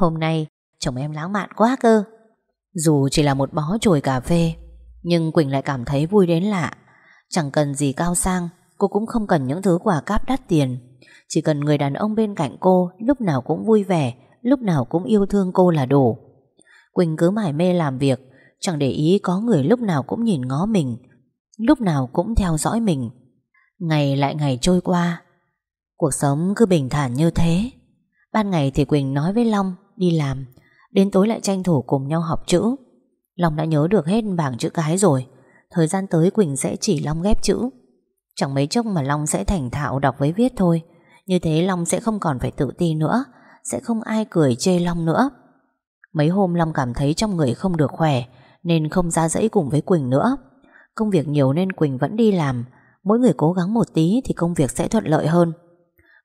Hôm nay, chồng em lãng mạn quá cơ. Dù chỉ là một bó chồi cà phê, Nhưng Quỳnh lại cảm thấy vui đến lạ. Chẳng cần gì cao sang. Cô cũng không cần những thứ quà cáp đắt tiền. Chỉ cần người đàn ông bên cạnh cô Lúc nào cũng vui vẻ, Lúc nào cũng yêu thương cô là đủ. Quỳnh cứ mải mê làm việc, Chẳng để ý có người lúc nào cũng nhìn ngó mình, Lúc nào cũng theo dõi mình. Ngày lại ngày trôi qua, Cuộc sống cứ bình thản như thế. Ban ngày thì Quỳnh nói với Long Đi làm, Đến tối lại tranh thủ cùng nhau học chữ. Long đã nhớ được hết bảng chữ cái rồi, Thời gian tới Quỳnh sẽ chỉ Long ghép chữ. Chẳng mấy chốc mà Long sẽ thành thạo đọc với viết thôi. Như thế Long sẽ không còn phải tự ti nữa, Sẽ không ai cười chê Long nữa. Mấy hôm Long cảm thấy trong người không được khỏe, Nên không ra dãy cùng với Quỳnh nữa. Công việc nhiều nên Quỳnh vẫn đi làm, Mỗi người cố gắng một tí Thì công việc sẽ thuận lợi hơn.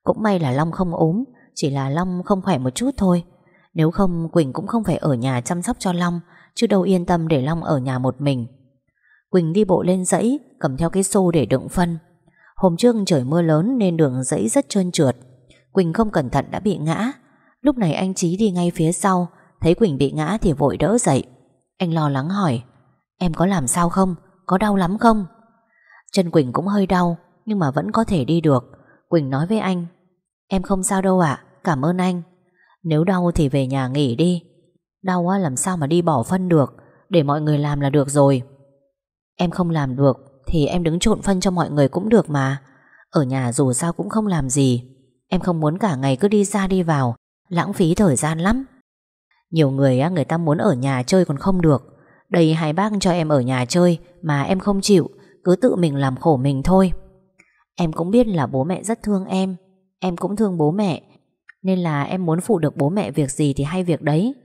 Cũng may là Long không ốm, Chỉ là Long không khỏe một chút thôi. Nếu không, Quỳnh cũng không phải ở nhà chăm sóc cho Long, Chứ đâu yên tâm để Long ở nhà một mình. Quỳnh đi bộ lên dãy Cầm theo cái xô để đựng phân. Hôm trước trời mưa lớn nên đường dãy rất trơn trượt. Quỳnh không cẩn thận đã bị ngã. Lúc này anh Chí đi ngay phía sau. Thấy Quỳnh bị ngã thì vội đỡ dậy. Anh lo lắng hỏi Em có làm sao không? Có đau lắm không? Chân Quỳnh cũng hơi đau Nhưng mà vẫn có thể đi được. Quỳnh nói với anh Em không sao đâu ạ, cảm ơn anh. Nếu đau thì về nhà nghỉ đi. Đau quá làm sao mà đi bỏ phân được? Để mọi người làm là được rồi. Em không làm được thì em đứng trộn phân cho mọi người cũng được mà. Ở nhà dù sao cũng không làm gì. Em không muốn cả ngày cứ đi ra đi vào, Lãng phí thời gian lắm. Nhiều người á, người ta muốn ở nhà chơi còn không được. Đây hai bác cho em ở nhà chơi Mà em không chịu, Cứ tự mình làm khổ mình thôi. Em cũng biết là bố mẹ rất thương em Em cũng thương bố mẹ, Nên là em muốn phụ được bố mẹ việc gì thì hay việc đấy.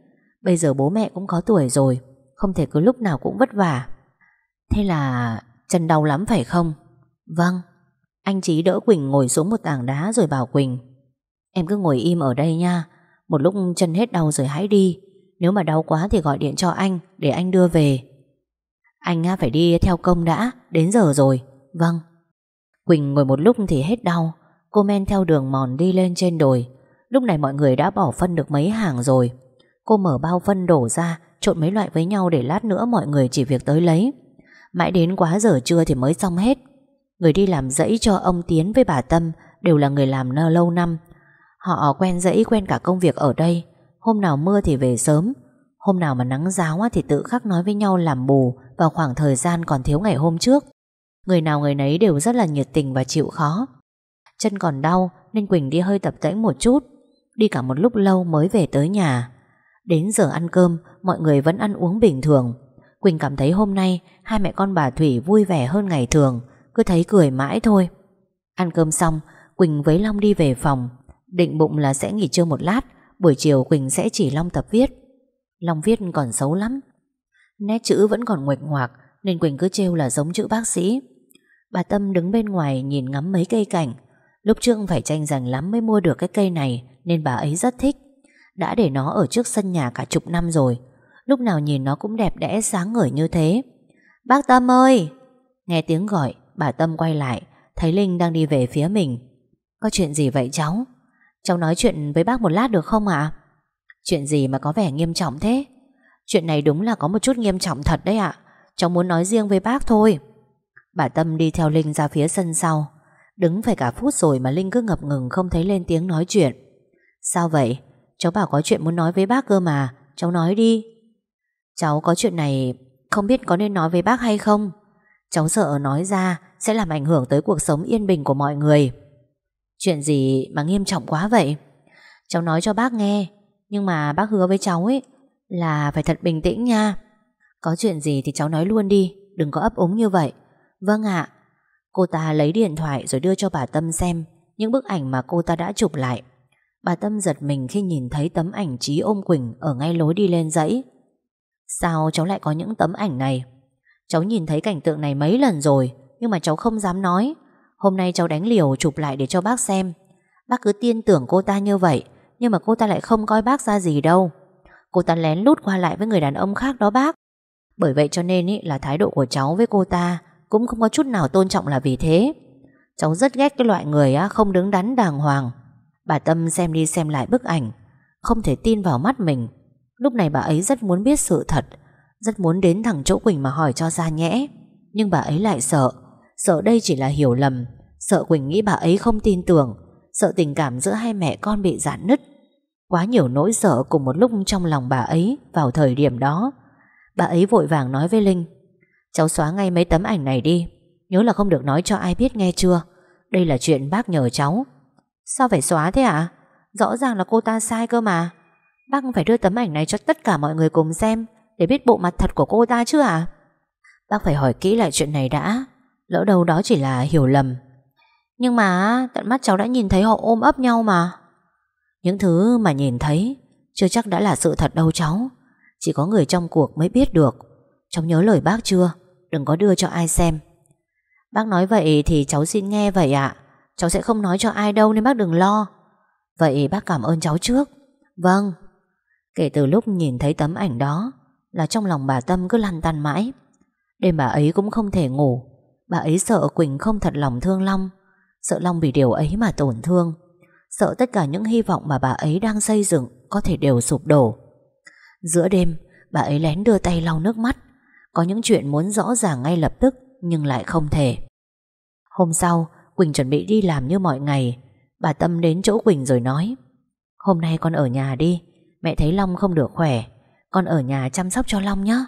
Bây giờ bố mẹ cũng có tuổi rồi, Không thể cứ lúc nào cũng vất vả. Thế là chân đau lắm phải không? Vâng. Anh Chí đỡ Quỳnh ngồi xuống một tảng đá rồi bảo Quỳnh, Em cứ ngồi im ở đây nha, Một lúc chân hết đau rồi hãy đi, Nếu mà đau quá thì gọi điện cho anh Để anh đưa về. Anh phải đi theo công đã, Đến giờ rồi. Vâng. Quỳnh ngồi một lúc thì hết đau, Cô men theo đường mòn đi lên trên đồi. Lúc này mọi người đã bỏ phân được mấy hàng rồi. Cô mở bao phân đổ ra, Trộn mấy loại với nhau để lát nữa mọi người chỉ việc tới lấy. Mãi đến quá giờ trưa thì mới xong hết. Người đi làm dãy cho ông Tiến với bà Tâm Đều là người làm nơ lâu năm. Họ quen dãy quen cả công việc ở đây. Hôm nào mưa thì về sớm. Hôm nào mà nắng giáo thì tự khắc nói với nhau làm bù Vào khoảng thời gian còn thiếu ngày hôm trước. Người nào người nấy đều rất là nhiệt tình và chịu khó. Chân còn đau Nên Quỳnh đi hơi tập tễnh một chút. Đi cả một lúc lâu mới về tới nhà. Đến giờ ăn cơm, Mọi người vẫn ăn uống bình thường. Quỳnh cảm thấy hôm nay Hai mẹ con bà Thủy vui vẻ hơn ngày thường, Cứ thấy cười mãi thôi. Ăn cơm xong, Quỳnh với Long đi về phòng. Định bụng là sẽ nghỉ trưa một lát, Buổi chiều Quỳnh sẽ chỉ Long tập viết. Long viết còn xấu lắm. Nét chữ vẫn còn nguệch ngoạc, Nên Quỳnh cứ trêu là giống chữ bác sĩ. Bà Tâm đứng bên ngoài nhìn ngắm mấy cây cảnh. Lúc trước phải tranh giành lắm mới mua được cái cây này, Nên bà ấy rất thích. Đã để nó ở trước sân nhà cả chục năm rồi Lúc nào nhìn nó cũng đẹp đẽ, sáng ngời như thế. Bác Tâm ơi! Nghe tiếng gọi, Bà Tâm quay lại, Thấy Linh đang đi về phía mình. Có chuyện gì vậy cháu? Cháu nói chuyện với bác một lát được không ạ? Chuyện gì mà có vẻ nghiêm trọng thế? Chuyện này đúng là có một chút nghiêm trọng thật đấy ạ. Cháu muốn nói riêng với bác thôi. Bà Tâm đi theo Linh ra phía sân sau. Đứng phải cả phút rồi mà Linh cứ ngập ngừng không thấy lên tiếng nói chuyện. Sao vậy? Cháu bảo có chuyện muốn nói với bác cơ mà. Cháu nói đi. Cháu có chuyện này không biết có nên nói với bác hay không? Cháu sợ nói ra Sẽ làm ảnh hưởng tới cuộc sống yên bình của mọi người. Chuyện gì mà nghiêm trọng quá vậy? Cháu nói cho bác nghe, Nhưng mà bác hứa với cháu ấy Là phải thật bình tĩnh nha. Có chuyện gì thì cháu nói luôn đi, Đừng có ấp úng như vậy. Vâng ạ. Cô ta lấy điện thoại rồi đưa cho bà Tâm xem Những bức ảnh mà cô ta đã chụp lại. Bà Tâm giật mình khi nhìn thấy tấm ảnh Trí ôm Quỳnh Ở ngay lối đi lên dãy. Sao cháu lại có những tấm ảnh này? Cháu nhìn thấy cảnh tượng này mấy lần rồi Nhưng mà cháu không dám nói. Hôm nay cháu đánh liều chụp lại để cho bác xem. Bác cứ tin tưởng cô ta như vậy Nhưng mà cô ta lại không coi bác ra gì đâu. Cô ta lén lút qua lại với người đàn ông khác đó bác. Bởi vậy cho nên ý, là thái độ của cháu với cô ta Cũng không có chút nào tôn trọng là vì thế. Cháu rất ghét cái loại người á, không đứng đắn đàng hoàng. Bà Tâm xem đi xem lại bức ảnh Không thể tin vào mắt mình. Lúc này bà ấy rất muốn biết sự thật, Rất muốn đến thẳng chỗ Quỳnh mà hỏi cho ra nhẽ. Nhưng bà ấy lại sợ Sợ đây chỉ là hiểu lầm, Sợ Quỳnh nghĩ bà ấy không tin tưởng, Sợ tình cảm giữa hai mẹ con bị giãn nứt. Quá nhiều nỗi sợ cùng một lúc trong lòng bà ấy Vào thời điểm đó. Bà ấy vội vàng nói với Linh, Cháu xóa ngay mấy tấm ảnh này đi, Nhớ là không được nói cho ai biết nghe chưa? Đây là chuyện bác nhờ cháu. Sao phải xóa thế ạ? Rõ ràng là cô ta sai cơ mà. Bác phải đưa tấm ảnh này cho tất cả mọi người cùng xem Để biết bộ mặt thật của cô ta chứ à Bác phải hỏi kỹ lại chuyện này đã. Lỡ đâu đó chỉ là hiểu lầm. Nhưng mà, tận mắt cháu đã nhìn thấy họ ôm ấp nhau mà. Những thứ mà nhìn thấy, Chưa chắc đã là sự thật đâu cháu. Chỉ có người trong cuộc mới biết được. Cháu nhớ lời bác chưa? Đừng có đưa cho ai xem. Bác nói vậy thì cháu xin nghe vậy ạ. Cháu sẽ không nói cho ai đâu nên bác đừng lo. Vậy bác cảm ơn cháu trước. Vâng. Kể từ lúc nhìn thấy tấm ảnh đó, Là trong lòng bà Tâm cứ lăn tăn mãi. Đêm bà ấy cũng không thể ngủ. Bà ấy sợ Quỳnh không thật lòng thương Long, Sợ Long vì điều ấy mà tổn thương, Sợ tất cả những hy vọng mà bà ấy đang xây dựng Có thể đều sụp đổ. Giữa đêm, Bà ấy lén đưa tay lau nước mắt. Có những chuyện muốn rõ ràng ngay lập tức, Nhưng lại không thể. Hôm sau, Quỳnh chuẩn bị đi làm như mọi ngày. Bà Tâm đến chỗ Quỳnh rồi nói, Hôm nay con ở nhà đi Mẹ thấy Long không được khỏe, Con ở nhà chăm sóc cho Long nhé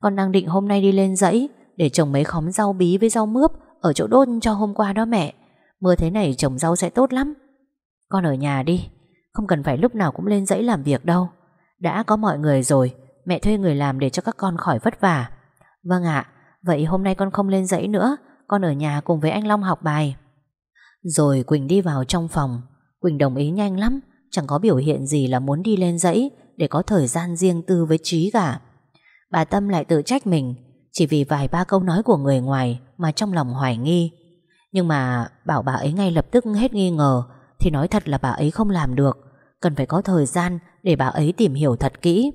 Con đang định hôm nay đi lên dãy Để trồng mấy khóm rau bí với rau mướp Ở chỗ đôn cho hôm qua đó mẹ. Mưa thế này trồng rau sẽ tốt lắm. Con ở nhà đi, Không cần phải lúc nào cũng lên dãy làm việc đâu. Đã có mọi người rồi, Mẹ thuê người làm để cho các con khỏi vất vả. Vâng ạ, Vậy hôm nay con không lên dãy nữa, Con ở nhà cùng với anh Long học bài. Rồi Quỳnh đi vào trong phòng. Quỳnh đồng ý nhanh lắm. Chẳng có biểu hiện gì là muốn đi lên dãy Để có thời gian riêng tư với Trí cả. Bà Tâm lại tự trách mình, Chỉ vì vài ba câu nói của người ngoài Mà trong lòng hoài nghi. Nhưng mà bảo bà ấy ngay lập tức hết nghi ngờ, Thì nói thật là bà ấy không làm được. Cần phải có thời gian Để bà ấy tìm hiểu thật kỹ.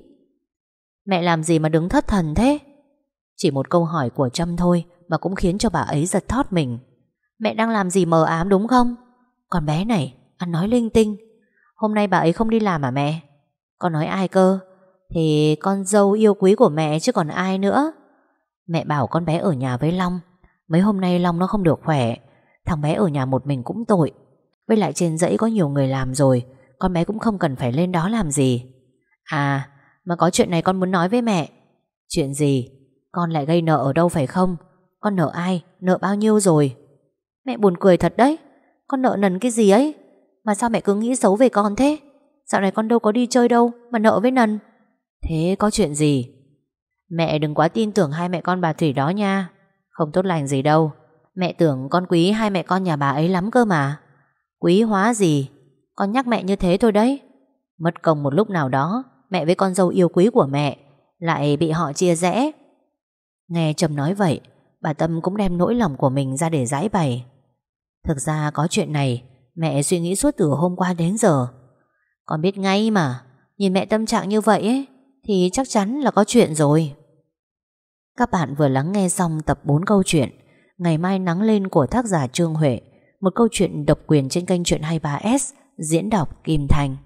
Mẹ làm gì mà đứng thất thần thế? Chỉ một câu hỏi của Trâm thôi Mà cũng khiến cho bà ấy giật thót mình. Mẹ đang làm gì mờ ám đúng không? Con bé này, Ăn nói linh tinh. Hôm nay bà ấy không đi làm à mẹ? Con nói ai cơ? Thì con dâu yêu quý của mẹ chứ còn ai nữa. Mẹ bảo con bé ở nhà với Long. Mấy hôm nay Long nó không được khỏe. Thằng bé ở nhà một mình cũng tội. Với lại trên dãy có nhiều người làm rồi. Con bé cũng không cần phải lên đó làm gì. À Mà có chuyện này con muốn nói với mẹ. Chuyện gì? Con lại gây nợ ở đâu phải không? Con nợ ai? Nợ bao nhiêu rồi? Mẹ buồn cười thật đấy. Con nợ nần cái gì ấy? Mà sao mẹ cứ nghĩ xấu về con thế? Dạo này con đâu có đi chơi đâu Mà nợ với Nần. Thế có chuyện gì? Mẹ đừng quá tin tưởng hai mẹ con bà Thủy đó nha. Không tốt lành gì đâu. Mẹ tưởng con quý hai mẹ con nhà bà ấy lắm cơ mà. Quý hóa gì? Con nhắc mẹ như thế thôi đấy. Mất công một lúc nào đó Mẹ với con dâu yêu quý của mẹ Lại bị họ chia rẽ. Nghe Trầm nói vậy Bà Tâm cũng đem nỗi lòng của mình ra để giải bày. Thực ra có chuyện này Mẹ suy nghĩ suốt từ hôm qua đến giờ. Con biết ngay mà, Nhìn mẹ tâm trạng như vậy ấy, Thì chắc chắn là có chuyện rồi. Các bạn vừa lắng nghe xong tập 4 câu chuyện, Ngày mai nắng lên của tác giả Trương Huệ, Một câu chuyện độc quyền trên kênh Chuyện 23S Diễn đọc Kim Thành.